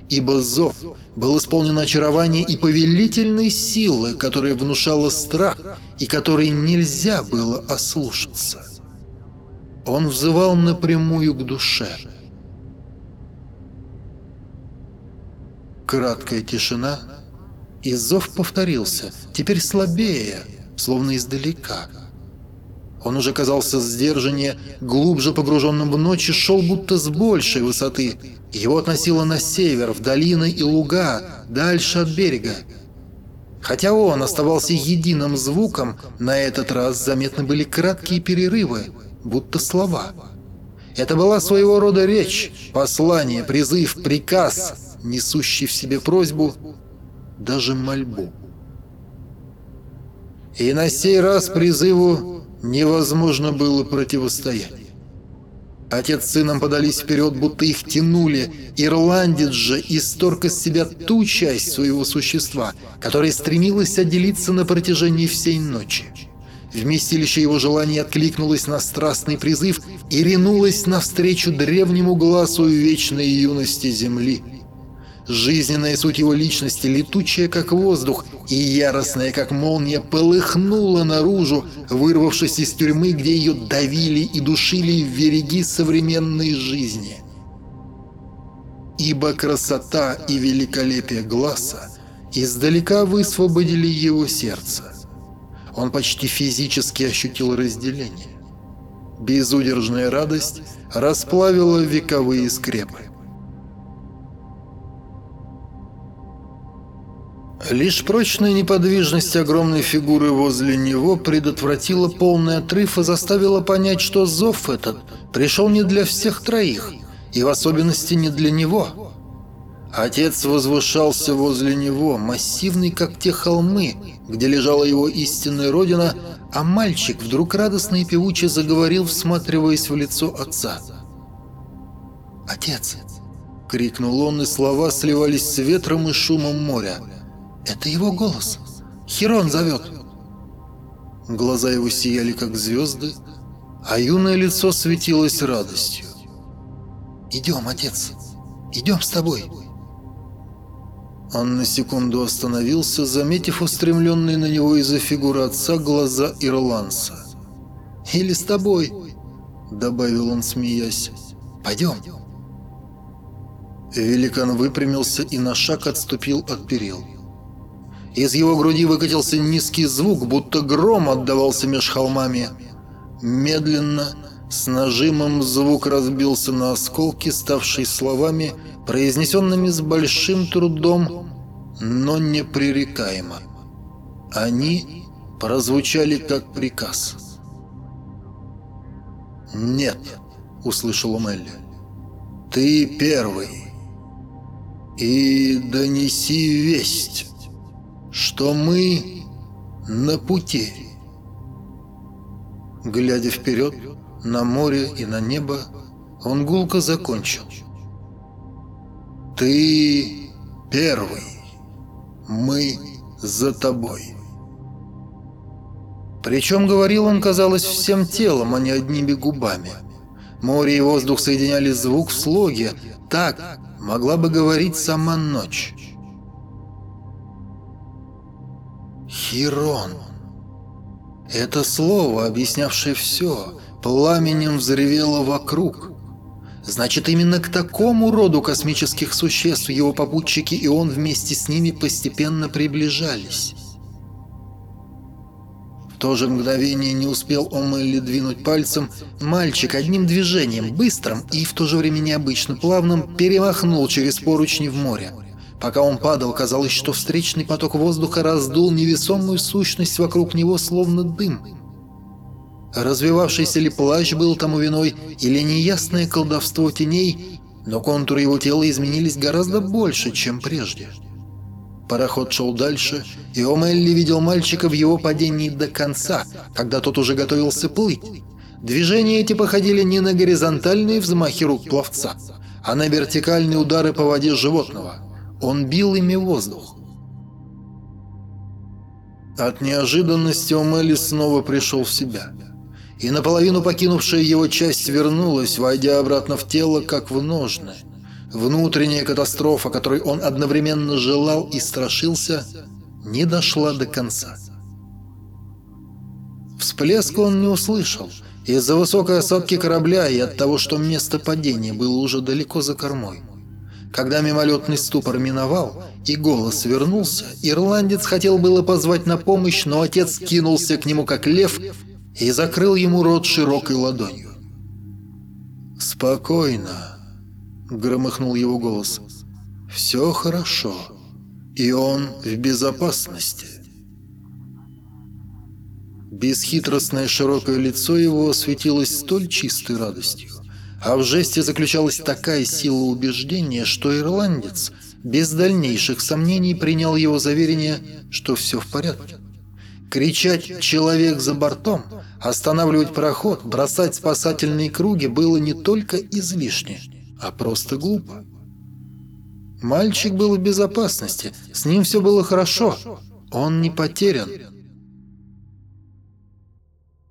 ибо зов был исполнен очарования и повелительной силы, которая внушала страх и которой нельзя было ослушаться. Он взывал напрямую к душе. Краткая тишина, и зов повторился, теперь слабее, словно издалека. Он уже казался сдержаннее, глубже погруженным в ночь и шел будто с большей высоты. Его относило на север, в долины и луга, дальше от берега. Хотя он оставался единым звуком, на этот раз заметны были краткие перерывы, будто слова. Это была своего рода речь, послание, призыв, приказ, несущий в себе просьбу, даже мольбу. И на сей раз призыву невозможно было противостоять. Отец с сыном подались вперед, будто их тянули. Ирландец же исторг из себя ту часть своего существа, которая стремилась отделиться на протяжении всей ночи. Вместилище его желаний откликнулось на страстный призыв и ринулось навстречу древнему глазу вечной юности Земли. Жизненная суть его личности, летучая как воздух и яростная как молния, полыхнула наружу, вырвавшись из тюрьмы, где ее давили и душили в вереги современной жизни. Ибо красота и великолепие глаза издалека высвободили его сердце. Он почти физически ощутил разделение. Безудержная радость расплавила вековые скрепы. Лишь прочная неподвижность огромной фигуры возле него предотвратила полный отрыв и заставила понять, что зов этот пришел не для всех троих, и в особенности не для него. Отец возвышался возле него, массивный, как те холмы, где лежала его истинная родина, а мальчик вдруг радостно и певуче заговорил, всматриваясь в лицо отца. «Отец!» — крикнул он, и слова сливались с ветром и шумом моря — это его голос. Хирон зовет. Глаза его сияли, как звезды, а юное лицо светилось радостью. «Идем, отец, идем с тобой». Он на секунду остановился, заметив устремленные на него из-за фигуры отца глаза ирландца. «Или с тобой», — добавил он, смеясь. «Пойдем». Великан выпрямился и на шаг отступил от перил. Из его груди выкатился низкий звук, будто гром отдавался меж холмами. Медленно, с нажимом звук разбился на осколки, ставшие словами, произнесенными с большим трудом, но непререкаемо. Они прозвучали как приказ. «Нет», — услышал Мелли, — «ты первый, и донеси весть» что мы на пути. Глядя вперед, на море и на небо, он гулко закончил. «Ты первый, мы за тобой». Причем говорил он, казалось, всем телом, а не одними губами. Море и воздух соединяли звук в слоге. Так могла бы говорить сама ночь. Хирон. Это слово, объяснявшее все, пламенем взревело вокруг. Значит, именно к такому роду космических существ его попутчики и он вместе с ними постепенно приближались. В то же мгновение не успел Омелли двинуть пальцем, мальчик одним движением, быстрым и в то же время необычно плавным, перемахнул через поручни в море. Пока он падал, казалось, что встречный поток воздуха раздул невесомую сущность вокруг него, словно дым. Развивавшийся ли плащ был тому виной, или неясное колдовство теней, но контуры его тела изменились гораздо больше, чем прежде. Пароход шел дальше, и Омелли видел мальчика в его падении до конца, когда тот уже готовился плыть. Движения эти походили не на горизонтальные взмахи рук пловца, а на вертикальные удары по воде животного. Он бил ими воздух. От неожиданности Омели снова пришел в себя. И наполовину покинувшая его часть вернулась, войдя обратно в тело, как в ножны. Внутренняя катастрофа, которой он одновременно желал и страшился, не дошла до конца. Всплеска он не услышал из-за высокой осадки корабля и от того, что место падения было уже далеко за кормой. Когда мимолетный ступор миновал и голос вернулся, ирландец хотел было позвать на помощь, но отец кинулся к нему как лев и закрыл ему рот широкой ладонью. «Спокойно», — громыхнул его голос. «Все хорошо, и он в безопасности». Бесхитростное широкое лицо его осветилось столь чистой радостью, а в жесте заключалась такая сила убеждения, что ирландец без дальнейших сомнений принял его заверение, что все в порядке. Кричать «человек за бортом», останавливать пароход, бросать спасательные круги было не только излишне, а просто глупо. Мальчик был в безопасности, с ним все было хорошо, он не потерян.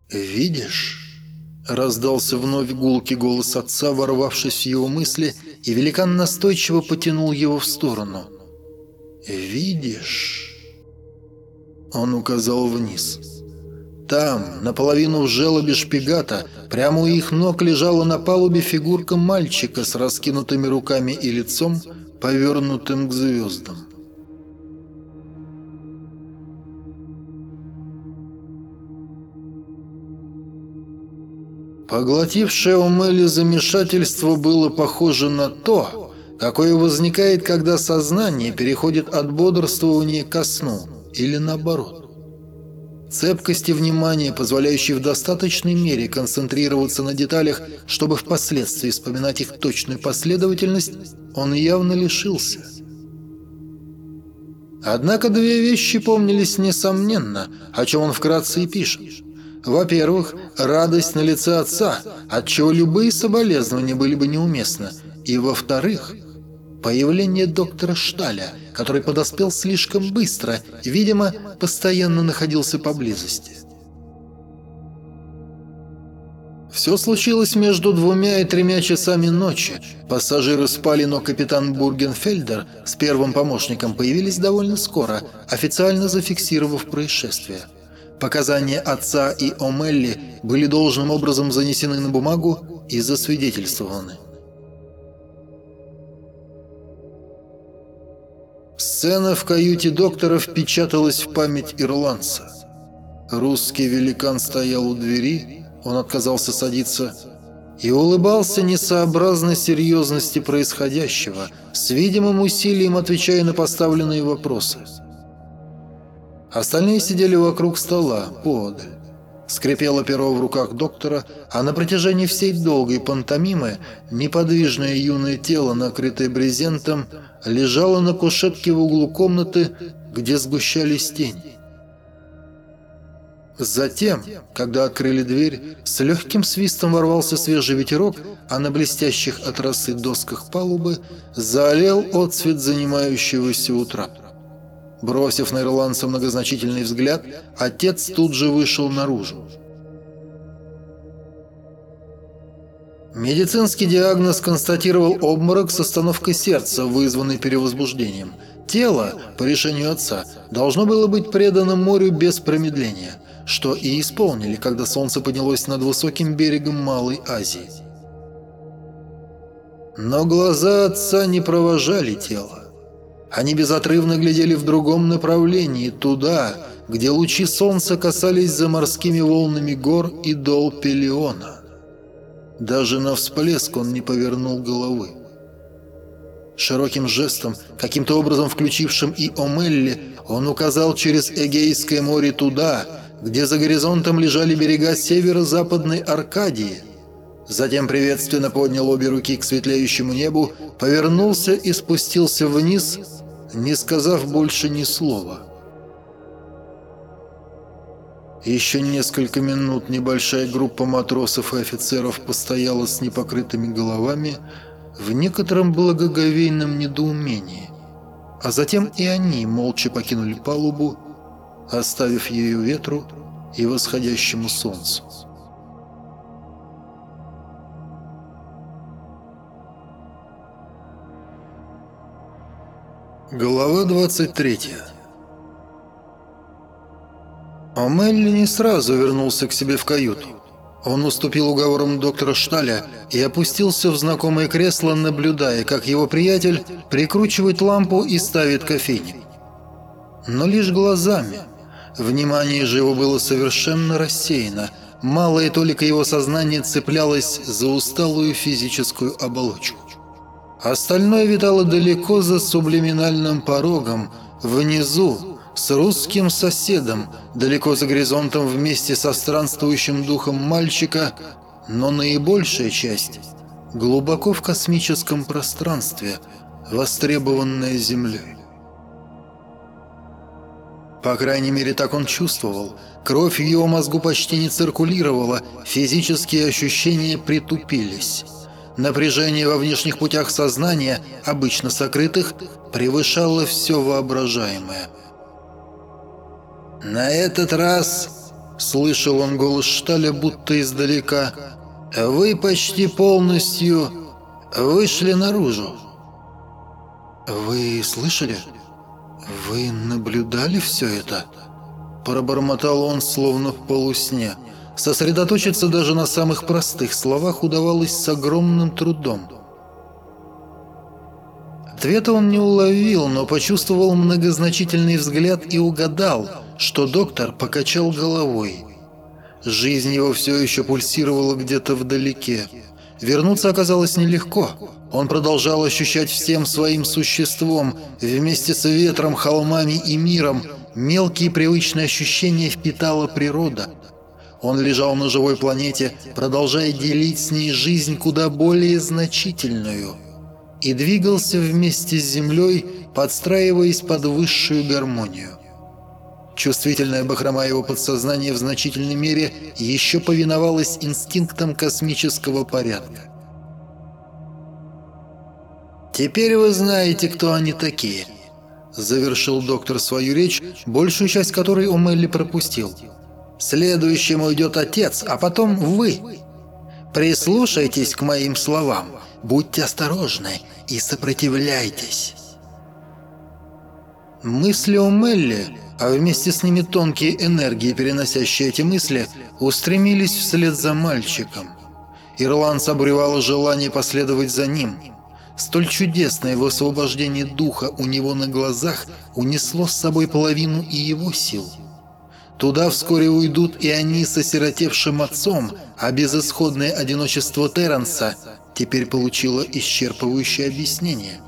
«Видишь?» — раздался вновь гулкий голос отца, ворвавшись в его мысли, и великан настойчиво потянул его в сторону. «Видишь?» Он указал вниз. Там, наполовину в желобе шпигата, прямо у их ног лежала на палубе фигурка мальчика с раскинутыми руками и лицом, повернутым к звездам. Поглотившее у Мэли замешательство было похоже на то, какое возникает, когда сознание переходит от бодрствования ко сну – или наоборот. Цепкости внимания, позволяющей в достаточной мере концентрироваться на деталях, чтобы впоследствии вспоминать их точную последовательность, он явно лишился. Однако две вещи помнились несомненно, о чем он вкратце и пишет. Во-первых, радость на лице отца, от чего любые соболезнования были бы неуместны. И во-вторых, Появление доктора Шталя, который подоспел слишком быстро и, видимо, постоянно находился поблизости. Все случилось между двумя и тремя часами ночи. Пассажиры спали, но капитан Бургенфельдер с первым помощником появились довольно скоро, официально зафиксировав происшествие. Показания отца и Омелли были должным образом занесены на бумагу и засвидетельствованы. Сцена в каюте доктора впечаталась в память ирландца. Русский великан стоял у двери, он отказался садиться и улыбался несообразной серьезности происходящего, с видимым усилием отвечая на поставленные вопросы. Остальные сидели вокруг стола, поодаль. Скрипело перо в руках доктора, а на протяжении всей долгой пантомимы неподвижное юное тело, накрытое брезентом, лежало на кушетке в углу комнаты, где сгущались тени. Затем, когда открыли дверь, с легким свистом ворвался свежий ветерок, а на блестящих от росы досках палубы залил отцвет занимающегося утра. Бросив на ирландца многозначительный взгляд, отец тут же вышел наружу. Медицинский диагноз констатировал обморок с остановкой сердца, вызванный перевозбуждением. Тело, по решению отца, должно было быть предано морю без промедления, что и исполнили, когда солнце поднялось над высоким берегом Малой Азии. Но глаза отца не провожали тело. Они безотрывно глядели в другом направлении, туда, где лучи солнца касались за морскими волнами гор и дол Пелиона. Даже на всплеск он не повернул головы. Широким жестом, каким-то образом включившим и Омелли, он указал через Эгейское море туда, где за горизонтом лежали берега северо-западной Аркадии. Затем приветственно поднял обе руки к светлеющему небу, повернулся и спустился вниз, не сказав больше ни слова. Еще несколько минут небольшая группа матросов и офицеров постояла с непокрытыми головами в некотором благоговейном недоумении, а затем и они молча покинули палубу, оставив ее ветру и восходящему солнцу. Глава 23 Омелли не сразу вернулся к себе в каюту. Он уступил уговорам доктора Шталя и опустился в знакомое кресло, наблюдая, как его приятель прикручивает лампу и ставит кофейник. Но лишь глазами. Внимание же его было совершенно рассеяно. Малая толика его сознания цеплялась за усталую физическую оболочку. Остальное витало далеко за сублиминальным порогом, внизу, с русским соседом, далеко за горизонтом вместе со странствующим духом мальчика, но наибольшая часть глубоко в космическом пространстве, востребованная Землей. По крайней мере, так он чувствовал. Кровь в его мозгу почти не циркулировала, физические ощущения притупились. Напряжение во внешних путях сознания, обычно сокрытых, превышало все воображаемое. «На этот раз», — слышал он голос Шталя будто издалека, — «вы почти полностью вышли наружу». «Вы слышали? Вы наблюдали все это?» Пробормотал он, словно в полусне. Сосредоточиться даже на самых простых словах удавалось с огромным трудом. Ответа он не уловил, но почувствовал многозначительный взгляд и угадал, что доктор покачал головой. Жизнь его все еще пульсировала где-то вдалеке. Вернуться оказалось нелегко. Он продолжал ощущать всем своим существом, вместе с ветром, холмами и миром, мелкие привычные ощущения впитала природа – он лежал на живой планете, продолжая делить с ней жизнь куда более значительную. И двигался вместе с Землей, подстраиваясь под высшую гармонию. Чувствительная бахрома его подсознания в значительной мере еще повиновалась инстинктам космического порядка. «Теперь вы знаете, кто они такие», — завершил доктор свою речь, большую часть которой Омелли пропустил. Следующим уйдет отец, а потом вы. Прислушайтесь к моим словам, будьте осторожны и сопротивляйтесь. Мысли о Мелли, а вместе с ними тонкие энергии, переносящие эти мысли, устремились вслед за мальчиком. Ирландц обревало желание последовать за ним. Столь чудесное высвобождение духа у него на глазах унесло с собой половину и его сил – Туда вскоре уйдут и они с осиротевшим отцом, а безысходное одиночество Терренса теперь получило исчерпывающее объяснение.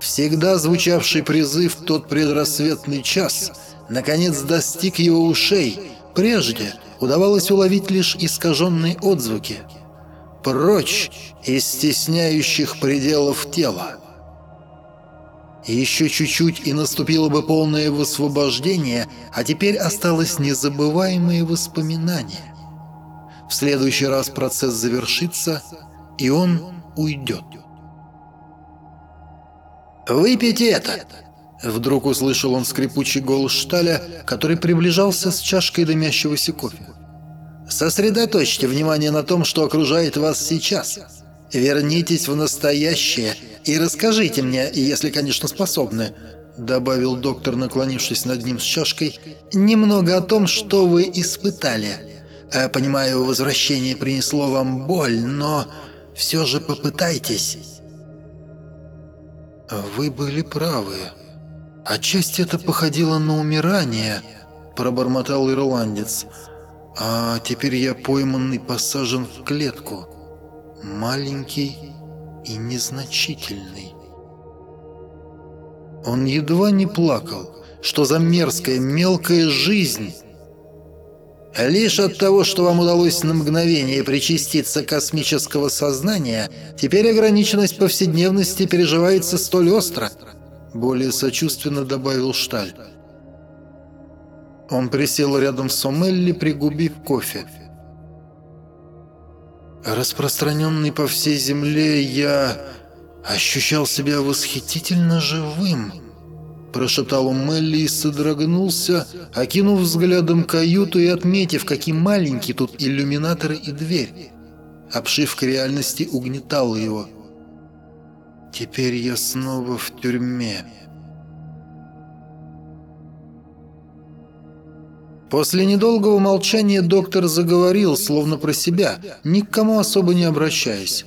Всегда звучавший призыв в тот предрассветный час наконец достиг его ушей. Прежде удавалось уловить лишь искаженные отзвуки. Прочь из стесняющих пределов тела. Еще чуть-чуть и наступило бы полное высвобождение, а теперь осталось незабываемые воспоминания. В следующий раз процесс завершится, и он уйдет. «Выпейте это!» Вдруг услышал он скрипучий голос Шталя, который приближался с чашкой дымящегося кофе. «Сосредоточьте внимание на том, что окружает вас сейчас. Вернитесь в настоящее и расскажите мне, если, конечно, способны, добавил доктор, наклонившись над ним с чашкой, немного о том, что вы испытали. Э, понимаю, возвращение принесло вам боль, но все же попытайтесь. Вы были правы. Отчасти это походило на умирание, пробормотал ирландец. А теперь я пойманный посажен в клетку. Маленький и незначительный. Он едва не плакал. Что за мерзкая, мелкая жизнь? Лишь от того, что вам удалось на мгновение причаститься космического сознания, теперь ограниченность повседневности переживается столь остро, более сочувственно добавил Шталь. Он присел рядом с Омелли, пригубив кофе. Распространенный по всей земле, я ощущал себя восхитительно живым. Прошептал Мелли и содрогнулся, окинув взглядом каюту и отметив, какие маленькие тут иллюминаторы и дверь. Обшивка реальности угнетала его. Теперь я снова в тюрьме. После недолгого молчания доктор заговорил, словно про себя, ни к кому особо не обращаясь.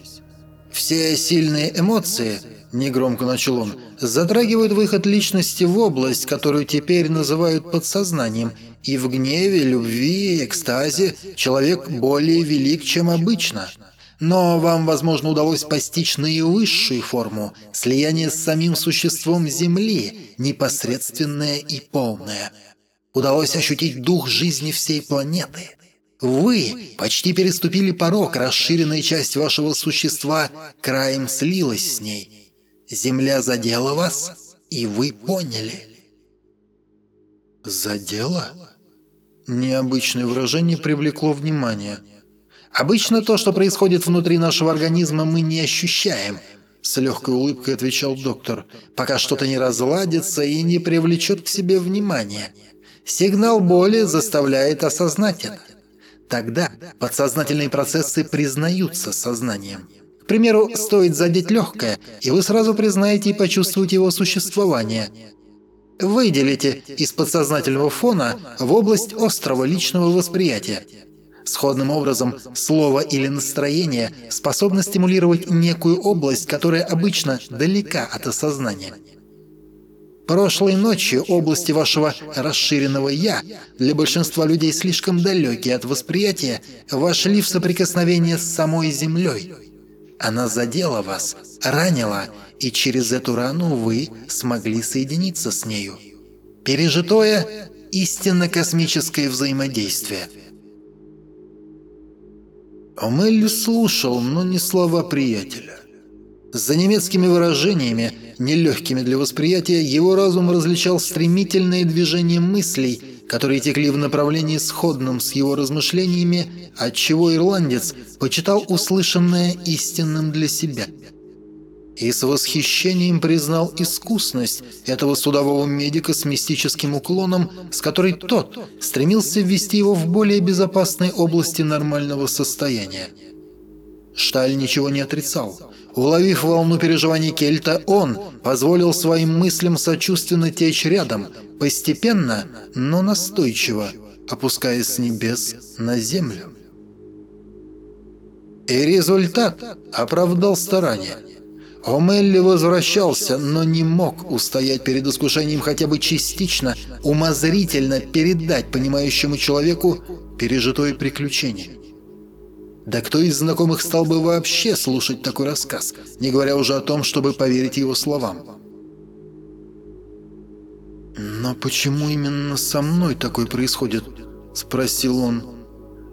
«Все сильные эмоции», – негромко начал он, – «затрагивают выход личности в область, которую теперь называют подсознанием, и в гневе, любви экстазе человек более велик, чем обычно». Но вам, возможно, удалось постичь наивысшую форму – слияние с самим существом Земли, непосредственное и полное. Удалось ощутить дух жизни всей планеты. Вы почти переступили порог, расширенная часть вашего существа краем слилась с ней. Земля задела вас, и вы поняли. «Задела?» Необычное выражение привлекло внимание – Обычно то, что происходит внутри нашего организма, мы не ощущаем. С легкой улыбкой отвечал доктор, пока что-то не разладится и не привлечет к себе внимания. Сигнал боли заставляет осознать это. Тогда подсознательные процессы признаются сознанием. К примеру, стоит задеть легкое, и вы сразу признаете и почувствуете его существование. Выделите из подсознательного фона в область острого личного восприятия – Сходным образом, слово или настроение способно стимулировать некую область, которая обычно далека от осознания. Прошлой ночью области вашего расширенного «я» для большинства людей слишком далекие от восприятия вошли в соприкосновение с самой Землей. Она задела вас, ранила, и через эту рану вы смогли соединиться с нею. Пережитое – истинно космическое взаимодействие – Омелли слушал, но не слова приятеля. За немецкими выражениями, нелегкими для восприятия, его разум различал стремительные движения мыслей, которые текли в направлении сходном с его размышлениями, отчего ирландец почитал услышанное истинным для себя – и с восхищением признал искусность этого судового медика с мистическим уклоном, с которой тот стремился ввести его в более безопасной области нормального состояния. Шталь ничего не отрицал. Уловив волну переживаний Кельта, он позволил своим мыслям сочувственно течь рядом, постепенно, но настойчиво, опускаясь с небес на землю. И результат оправдал старания – Омелли возвращался, но не мог устоять перед искушением хотя бы частично, умозрительно передать понимающему человеку пережитое приключение. Да кто из знакомых стал бы вообще слушать такой рассказ, не говоря уже о том, чтобы поверить его словам? «Но почему именно со мной такое происходит?» – спросил он.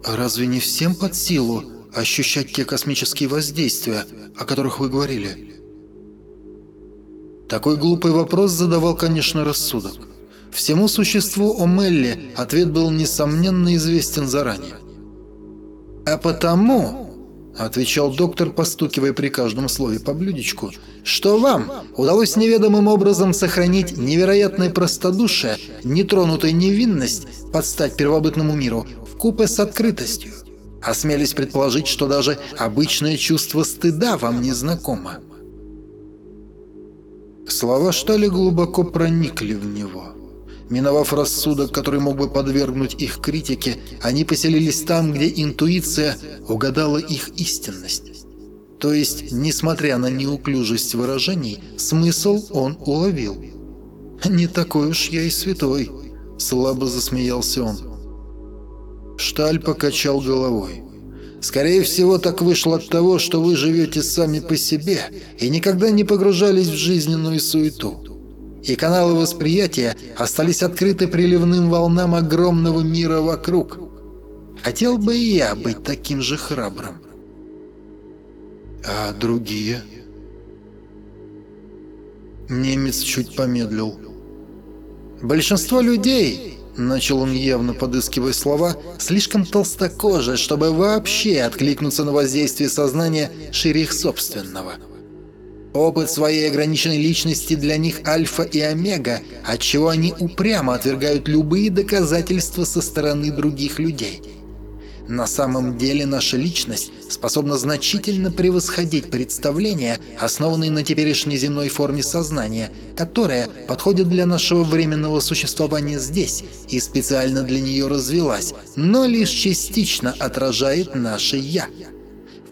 «Разве не всем под силу ощущать те космические воздействия, о которых вы говорили?» Такой глупый вопрос задавал, конечно, рассудок. Всему существу о Мелли ответ был, несомненно, известен заранее. «А потому», — отвечал доктор, постукивая при каждом слове по блюдечку, «что вам удалось неведомым образом сохранить невероятное простодушие, нетронутую невинность под стать первобытному миру в купе с открытостью. Осмелись предположить, что даже обычное чувство стыда вам не знакомо. Слова Штали глубоко проникли в него. Миновав рассудок, который мог бы подвергнуть их критике, они поселились там, где интуиция угадала их истинность. То есть, несмотря на неуклюжесть выражений, смысл он уловил. «Не такой уж я и святой», — слабо засмеялся он. Шталь покачал головой. Скорее всего, так вышло от того, что вы живете сами по себе и никогда не погружались в жизненную суету. И каналы восприятия остались открыты приливным волнам огромного мира вокруг. Хотел бы и я быть таким же храбрым. А другие? Немец чуть помедлил. Большинство людей Начал он явно подыскивая слова, слишком толстокожие, чтобы вообще откликнуться на воздействие сознания шире их собственного. Опыт своей ограниченной личности для них альфа и омега, отчего они упрямо отвергают любые доказательства со стороны других людей. На самом деле наша личность способна значительно превосходить представления, основанные на теперешней земной форме сознания, которая подходит для нашего временного существования здесь и специально для нее развилась, но лишь частично отражает наше «я».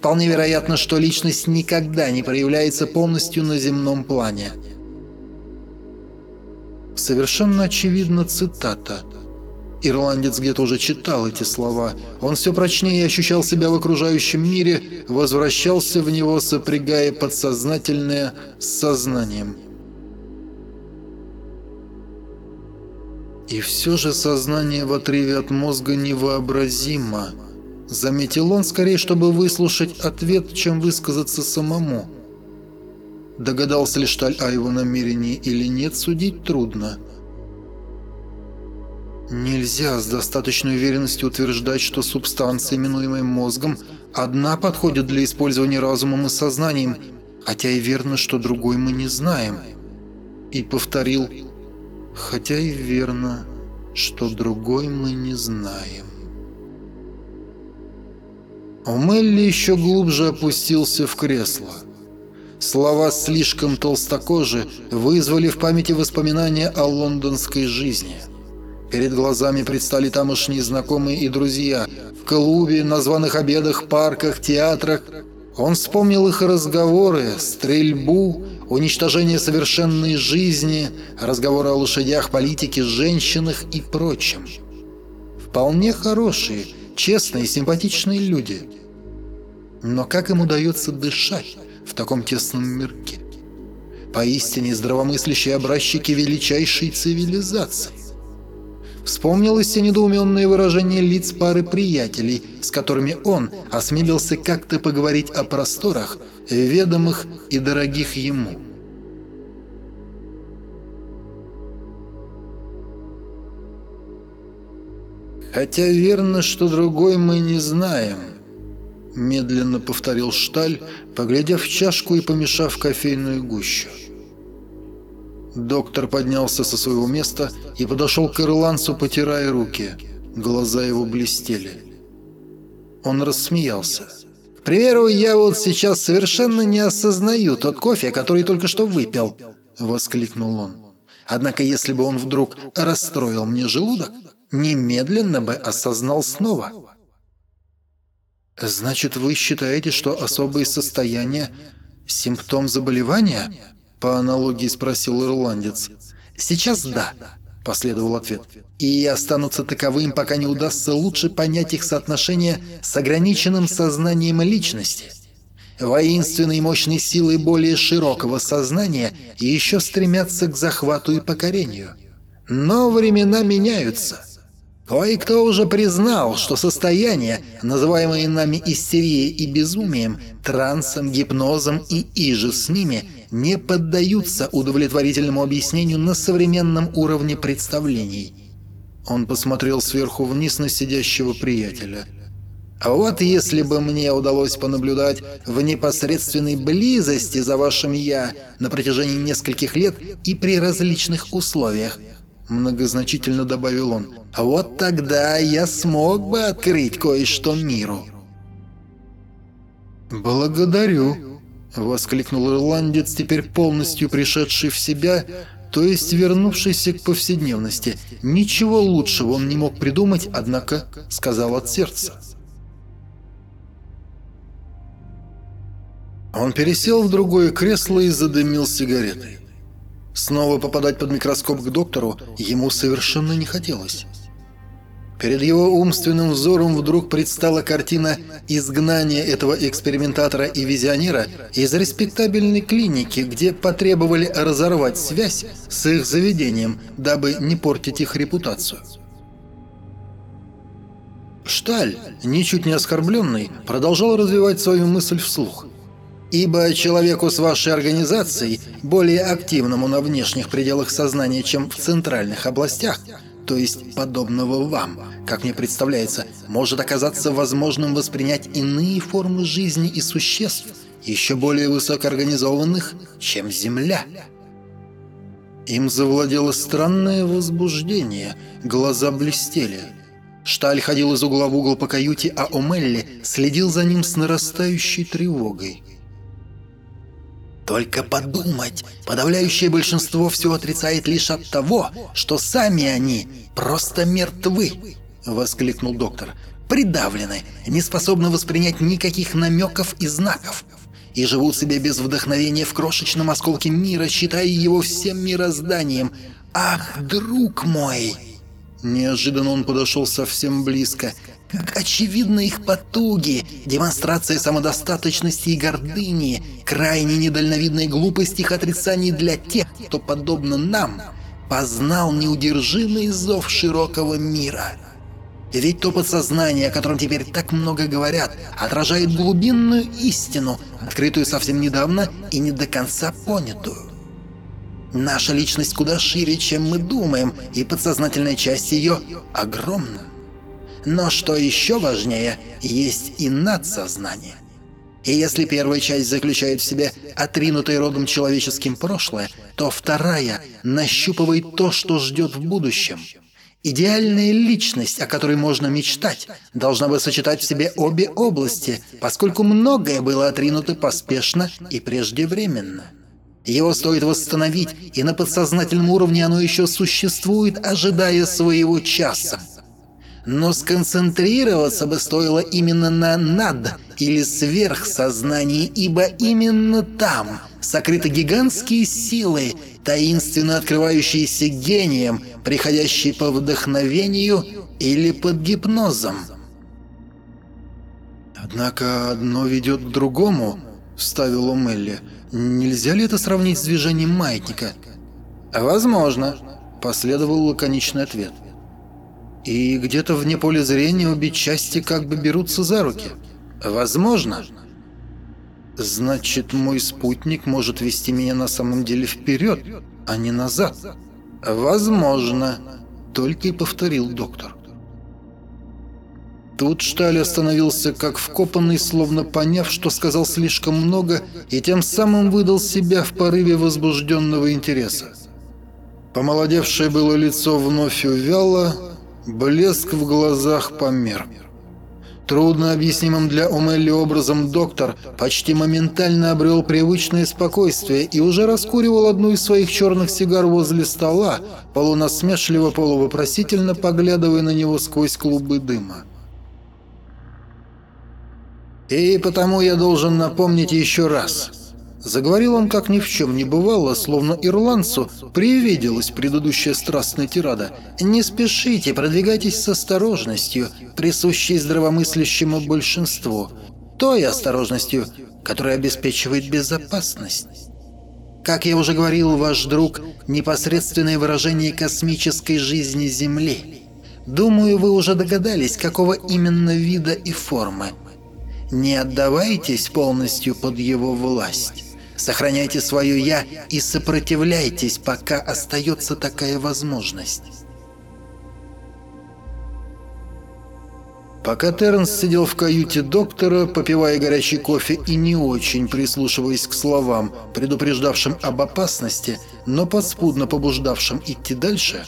Вполне вероятно, что личность никогда не проявляется полностью на земном плане. Совершенно очевидно цитата – Ирландец где-то уже читал эти слова. Он все прочнее ощущал себя в окружающем мире, возвращался в него, сопрягая подсознательное с сознанием. И все же сознание в отрыве от мозга невообразимо. Заметил он скорее, чтобы выслушать ответ, чем высказаться самому. Догадался ли Шталь о его намерении или нет, судить трудно. Нельзя с достаточной уверенностью утверждать, что субстанция, именуемая мозгом, одна подходит для использования разумом и сознанием, хотя и верно, что другой мы не знаем. И повторил, хотя и верно, что другой мы не знаем. Мелли еще глубже опустился в кресло. Слова «слишком толстокожи» вызвали в памяти воспоминания о лондонской жизни – Перед глазами предстали тамошние знакомые и друзья. В клубе, на званых обедах, парках, театрах. Он вспомнил их разговоры, стрельбу, уничтожение совершенной жизни, разговоры о лошадях, политике, женщинах и прочем. Вполне хорошие, честные, симпатичные люди. Но как им удается дышать в таком тесном мирке? Поистине здравомыслящие образчики величайшей цивилизации. Вспомнилось и недоуменное выражение лиц пары приятелей, с которыми он осмелился как-то поговорить о просторах, ведомых и дорогих ему. «Хотя верно, что другой мы не знаем», — медленно повторил Шталь, поглядев в чашку и помешав кофейную гущу. Доктор поднялся со своего места и подошел к ирландцу, потирая руки. Глаза его блестели. Он рассмеялся. «К примеру, я вот сейчас совершенно не осознаю тот кофе, который только что выпил», — воскликнул он. «Однако, если бы он вдруг расстроил мне желудок, немедленно бы осознал снова». «Значит, вы считаете, что особые состояния – симптом заболевания?» По аналогии спросил ирландец. «Сейчас да», – последовал ответ. «И останутся таковым, пока не удастся лучше понять их соотношение с ограниченным сознанием личности. Воинственные мощные силы более широкого сознания еще стремятся к захвату и покорению. Но времена меняются». Кое-кто уже признал, что состояния, называемые нами истерией и безумием, трансом, гипнозом и иже с ними, не поддаются удовлетворительному объяснению на современном уровне представлений. Он посмотрел сверху вниз на сидящего приятеля. А вот если бы мне удалось понаблюдать в непосредственной близости за вашим «я» на протяжении нескольких лет и при различных условиях, многозначительно добавил он, вот тогда я смог бы открыть кое-что миру. «Благодарю», — воскликнул ирландец, теперь полностью пришедший в себя, то есть вернувшийся к повседневности. Ничего лучшего он не мог придумать, однако сказал от сердца. Он пересел в другое кресло и задымил сигаретой. Снова попадать под микроскоп к доктору ему совершенно не хотелось. Перед его умственным взором вдруг предстала картина изгнания этого экспериментатора и визионера из респектабельной клиники, где потребовали разорвать связь с их заведением, дабы не портить их репутацию. Шталь, ничуть не оскорбленный, продолжал развивать свою мысль вслух. Ибо человеку с вашей организацией, более активному на внешних пределах сознания, чем в центральных областях, то есть подобного вам, как мне представляется, может оказаться возможным воспринять иные формы жизни и существ, еще более высокоорганизованных, чем Земля. Им завладело странное возбуждение, глаза блестели. Шталь ходил из угла в угол по каюте, а Омелли следил за ним с нарастающей тревогой. Только подумать, подавляющее большинство все отрицает лишь от того, что сами они просто мертвы, воскликнул доктор. Придавлены, не способны воспринять никаких намеков и знаков. И живут себе без вдохновения в крошечном осколке мира, считая его всем мирозданием. Ах, друг мой! Неожиданно он подошел совсем близко. Как очевидны их потуги, демонстрация самодостаточности и гордыни, крайне недальновидной глупости их отрицаний для тех, кто, подобно нам, познал неудержимый зов широкого мира. Ведь то подсознание, о котором теперь так много говорят, отражает глубинную истину, открытую совсем недавно и не до конца понятую. Наша личность куда шире, чем мы думаем, и подсознательная часть ее огромна. Но что еще важнее, есть и надсознание. И если первая часть заключает в себе отринутое родом человеческим прошлое, то вторая нащупывает то, что ждет в будущем. Идеальная личность, о которой можно мечтать, должна бы сочетать в себе обе области, поскольку многое было отринуто поспешно и преждевременно. Его стоит восстановить, и на подсознательном уровне оно еще существует, ожидая своего часа. Но сконцентрироваться бы стоило именно на над или сверхсознании, ибо именно там сокрыты гигантские силы, таинственно открывающиеся гением, приходящие по вдохновению или под гипнозом. «Однако одно ведет к другому», — вставил Мелли. «Нельзя ли это сравнить с движением маятника?» «Возможно», — последовал лаконичный ответ. И где-то вне поля зрения обе части как бы берутся за руки. Возможно. Значит, мой спутник может вести меня на самом деле вперед, а не назад. Возможно. Только и повторил доктор. Тут Шталь остановился как вкопанный, словно поняв, что сказал слишком много, и тем самым выдал себя в порыве возбужденного интереса. Помолодевшее было лицо вновь увяло, Блеск в глазах помер. Трудно объяснимым для Омелли образом доктор почти моментально обрел привычное спокойствие и уже раскуривал одну из своих черных сигар возле стола, полунасмешливо, полувопросительно поглядывая на него сквозь клубы дыма. «И потому я должен напомнить еще раз», Заговорил он, как ни в чем не бывало, словно ирландцу привиделась предыдущая страстная тирада. «Не спешите, продвигайтесь с осторожностью, присущей здравомыслящему большинству. Той осторожностью, которая обеспечивает безопасность. Как я уже говорил, ваш друг – непосредственное выражение космической жизни Земли. Думаю, вы уже догадались, какого именно вида и формы. Не отдавайтесь полностью под его власть». Сохраняйте свое «я» и сопротивляйтесь, пока остается такая возможность. Пока Терренс сидел в каюте доктора, попивая горячий кофе и не очень прислушиваясь к словам, предупреждавшим об опасности, но подспудно побуждавшим идти дальше,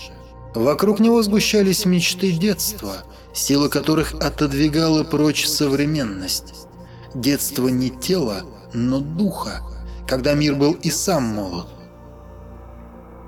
вокруг него сгущались мечты детства, сила которых отодвигала прочь современность. Детство не тела, но духа когда мир был и сам молод.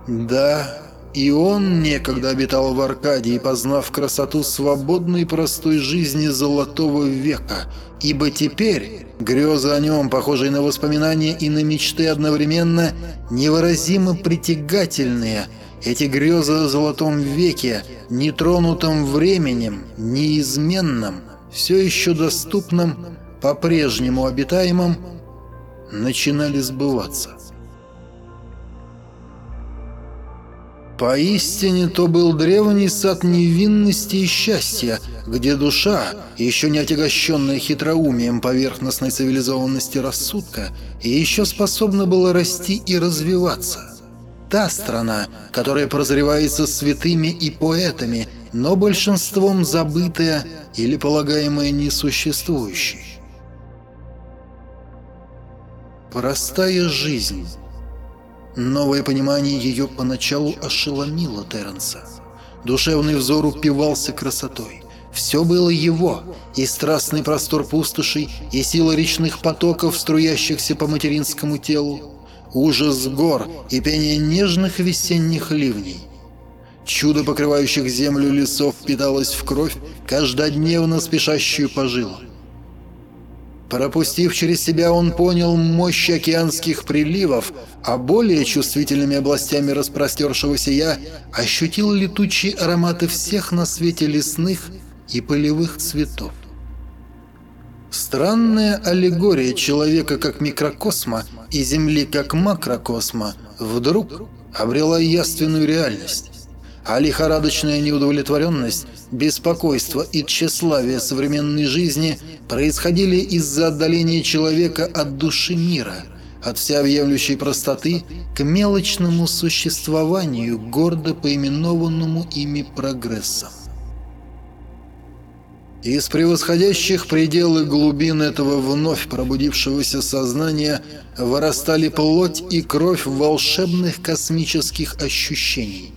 Да, и он некогда обитал в Аркадии, познав красоту свободной и простой жизни золотого века, ибо теперь грезы о нем, похожие на воспоминания и на мечты одновременно, невыразимо притягательные. Эти грезы о золотом веке, нетронутом временем, неизменном, все еще доступном, по-прежнему обитаемом, начинали сбываться. Поистине то был древний сад невинности и счастья, где душа, еще не отягощенная хитроумием поверхностной цивилизованности рассудка, еще способна была расти и развиваться. Та страна, которая прозревается святыми и поэтами, но большинством забытая или полагаемая несуществующей. Простая жизнь. Новое понимание ее поначалу ошеломило Терренса. Душевный взор упивался красотой. Все было его, и страстный простор пустошей, и сила речных потоков, струящихся по материнскому телу, ужас гор и пение нежных весенних ливней. Чудо покрывающих землю лесов питалось в кровь, каждодневно спешащую по жилам. Пропустив через себя, он понял мощь океанских приливов, а более чувствительными областями распростершегося я ощутил летучие ароматы всех на свете лесных и полевых цветов. Странная аллегория человека как микрокосма и Земли как макрокосма вдруг обрела яственную реальность а лихорадочная неудовлетворенность, беспокойство и тщеславие современной жизни происходили из-за отдаления человека от души мира, от всеобъемлющей простоты к мелочному существованию, гордо поименованному ими прогрессом. Из превосходящих пределы глубин этого вновь пробудившегося сознания вырастали плоть и кровь волшебных космических ощущений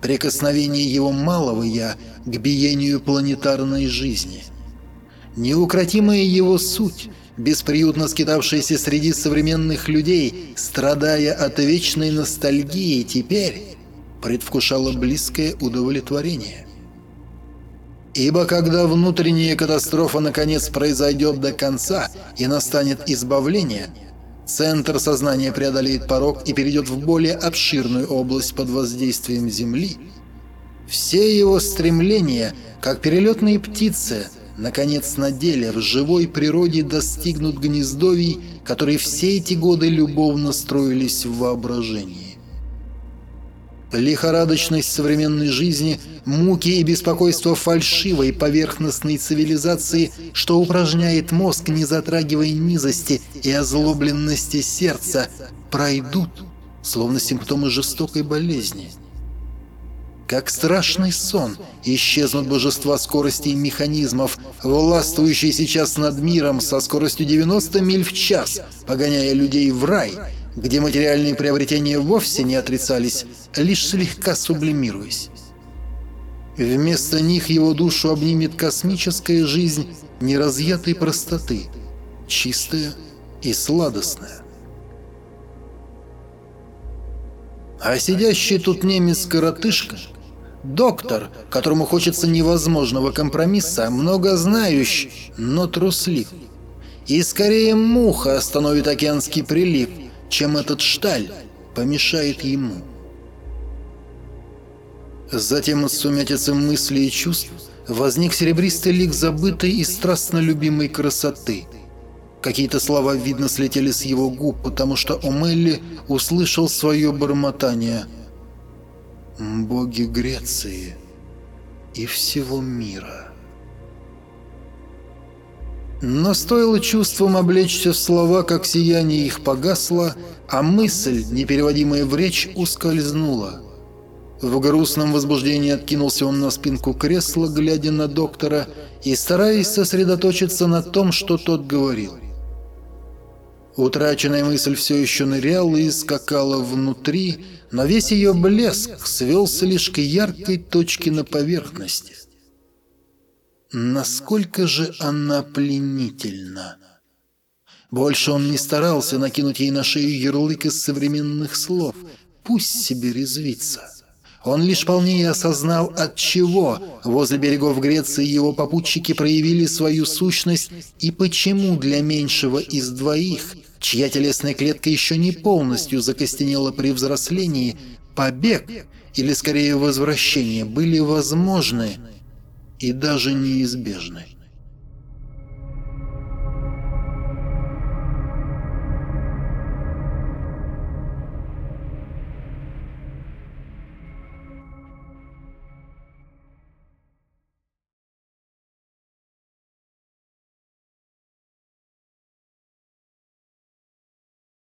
прикосновение его малого «я» к биению планетарной жизни. Неукротимая его суть, бесприютно скитавшаяся среди современных людей, страдая от вечной ностальгии, теперь предвкушала близкое удовлетворение. Ибо когда внутренняя катастрофа наконец произойдет до конца и настанет избавление – Центр сознания преодолеет порог и перейдет в более обширную область под воздействием Земли. Все его стремления, как перелетные птицы, наконец на деле в живой природе достигнут гнездовий, которые все эти годы любовно строились в воображении. Лихорадочность современной жизни, муки и беспокойство фальшивой поверхностной цивилизации, что упражняет мозг, не затрагивая низости и озлобленности сердца, пройдут, словно симптомы жестокой болезни. Как страшный сон исчезнут божества скорости и механизмов, властвующие сейчас над миром со скоростью 90 миль в час, погоняя людей в рай – где материальные приобретения вовсе не отрицались, лишь слегка сублимируясь. Вместо них его душу обнимет космическая жизнь неразъятой простоты, чистая и сладостная. А сидящий тут немец-коротышка, доктор, которому хочется невозможного компромисса, многознающий, но труслив. И скорее муха остановит океанский прилив – чем этот шталь помешает ему. Затем из сумятицы мыслей и чувств возник серебристый лик забытой и страстно любимой красоты. Какие-то слова, видно, слетели с его губ, потому что Омелли услышал свое бормотание. «Боги Греции и всего мира». Но стоило чувством облечься в слова, как сияние их погасло, а мысль, непереводимая в речь, ускользнула. В грустном возбуждении откинулся он на спинку кресла, глядя на доктора и стараясь сосредоточиться на том, что тот говорил. Утраченная мысль все еще ныряла и скакала внутри, но весь ее блеск свелся лишь к яркой точке на поверхности. Насколько же она пленительна! Больше он не старался накинуть ей на шею ярлык из современных слов. Пусть себе резвится. Он лишь полнее осознал, от чего возле берегов Греции его попутчики проявили свою сущность и почему для меньшего из двоих, чья телесная клетка еще не полностью закостенела при взрослении, побег или скорее возвращение были возможны и даже неизбежны.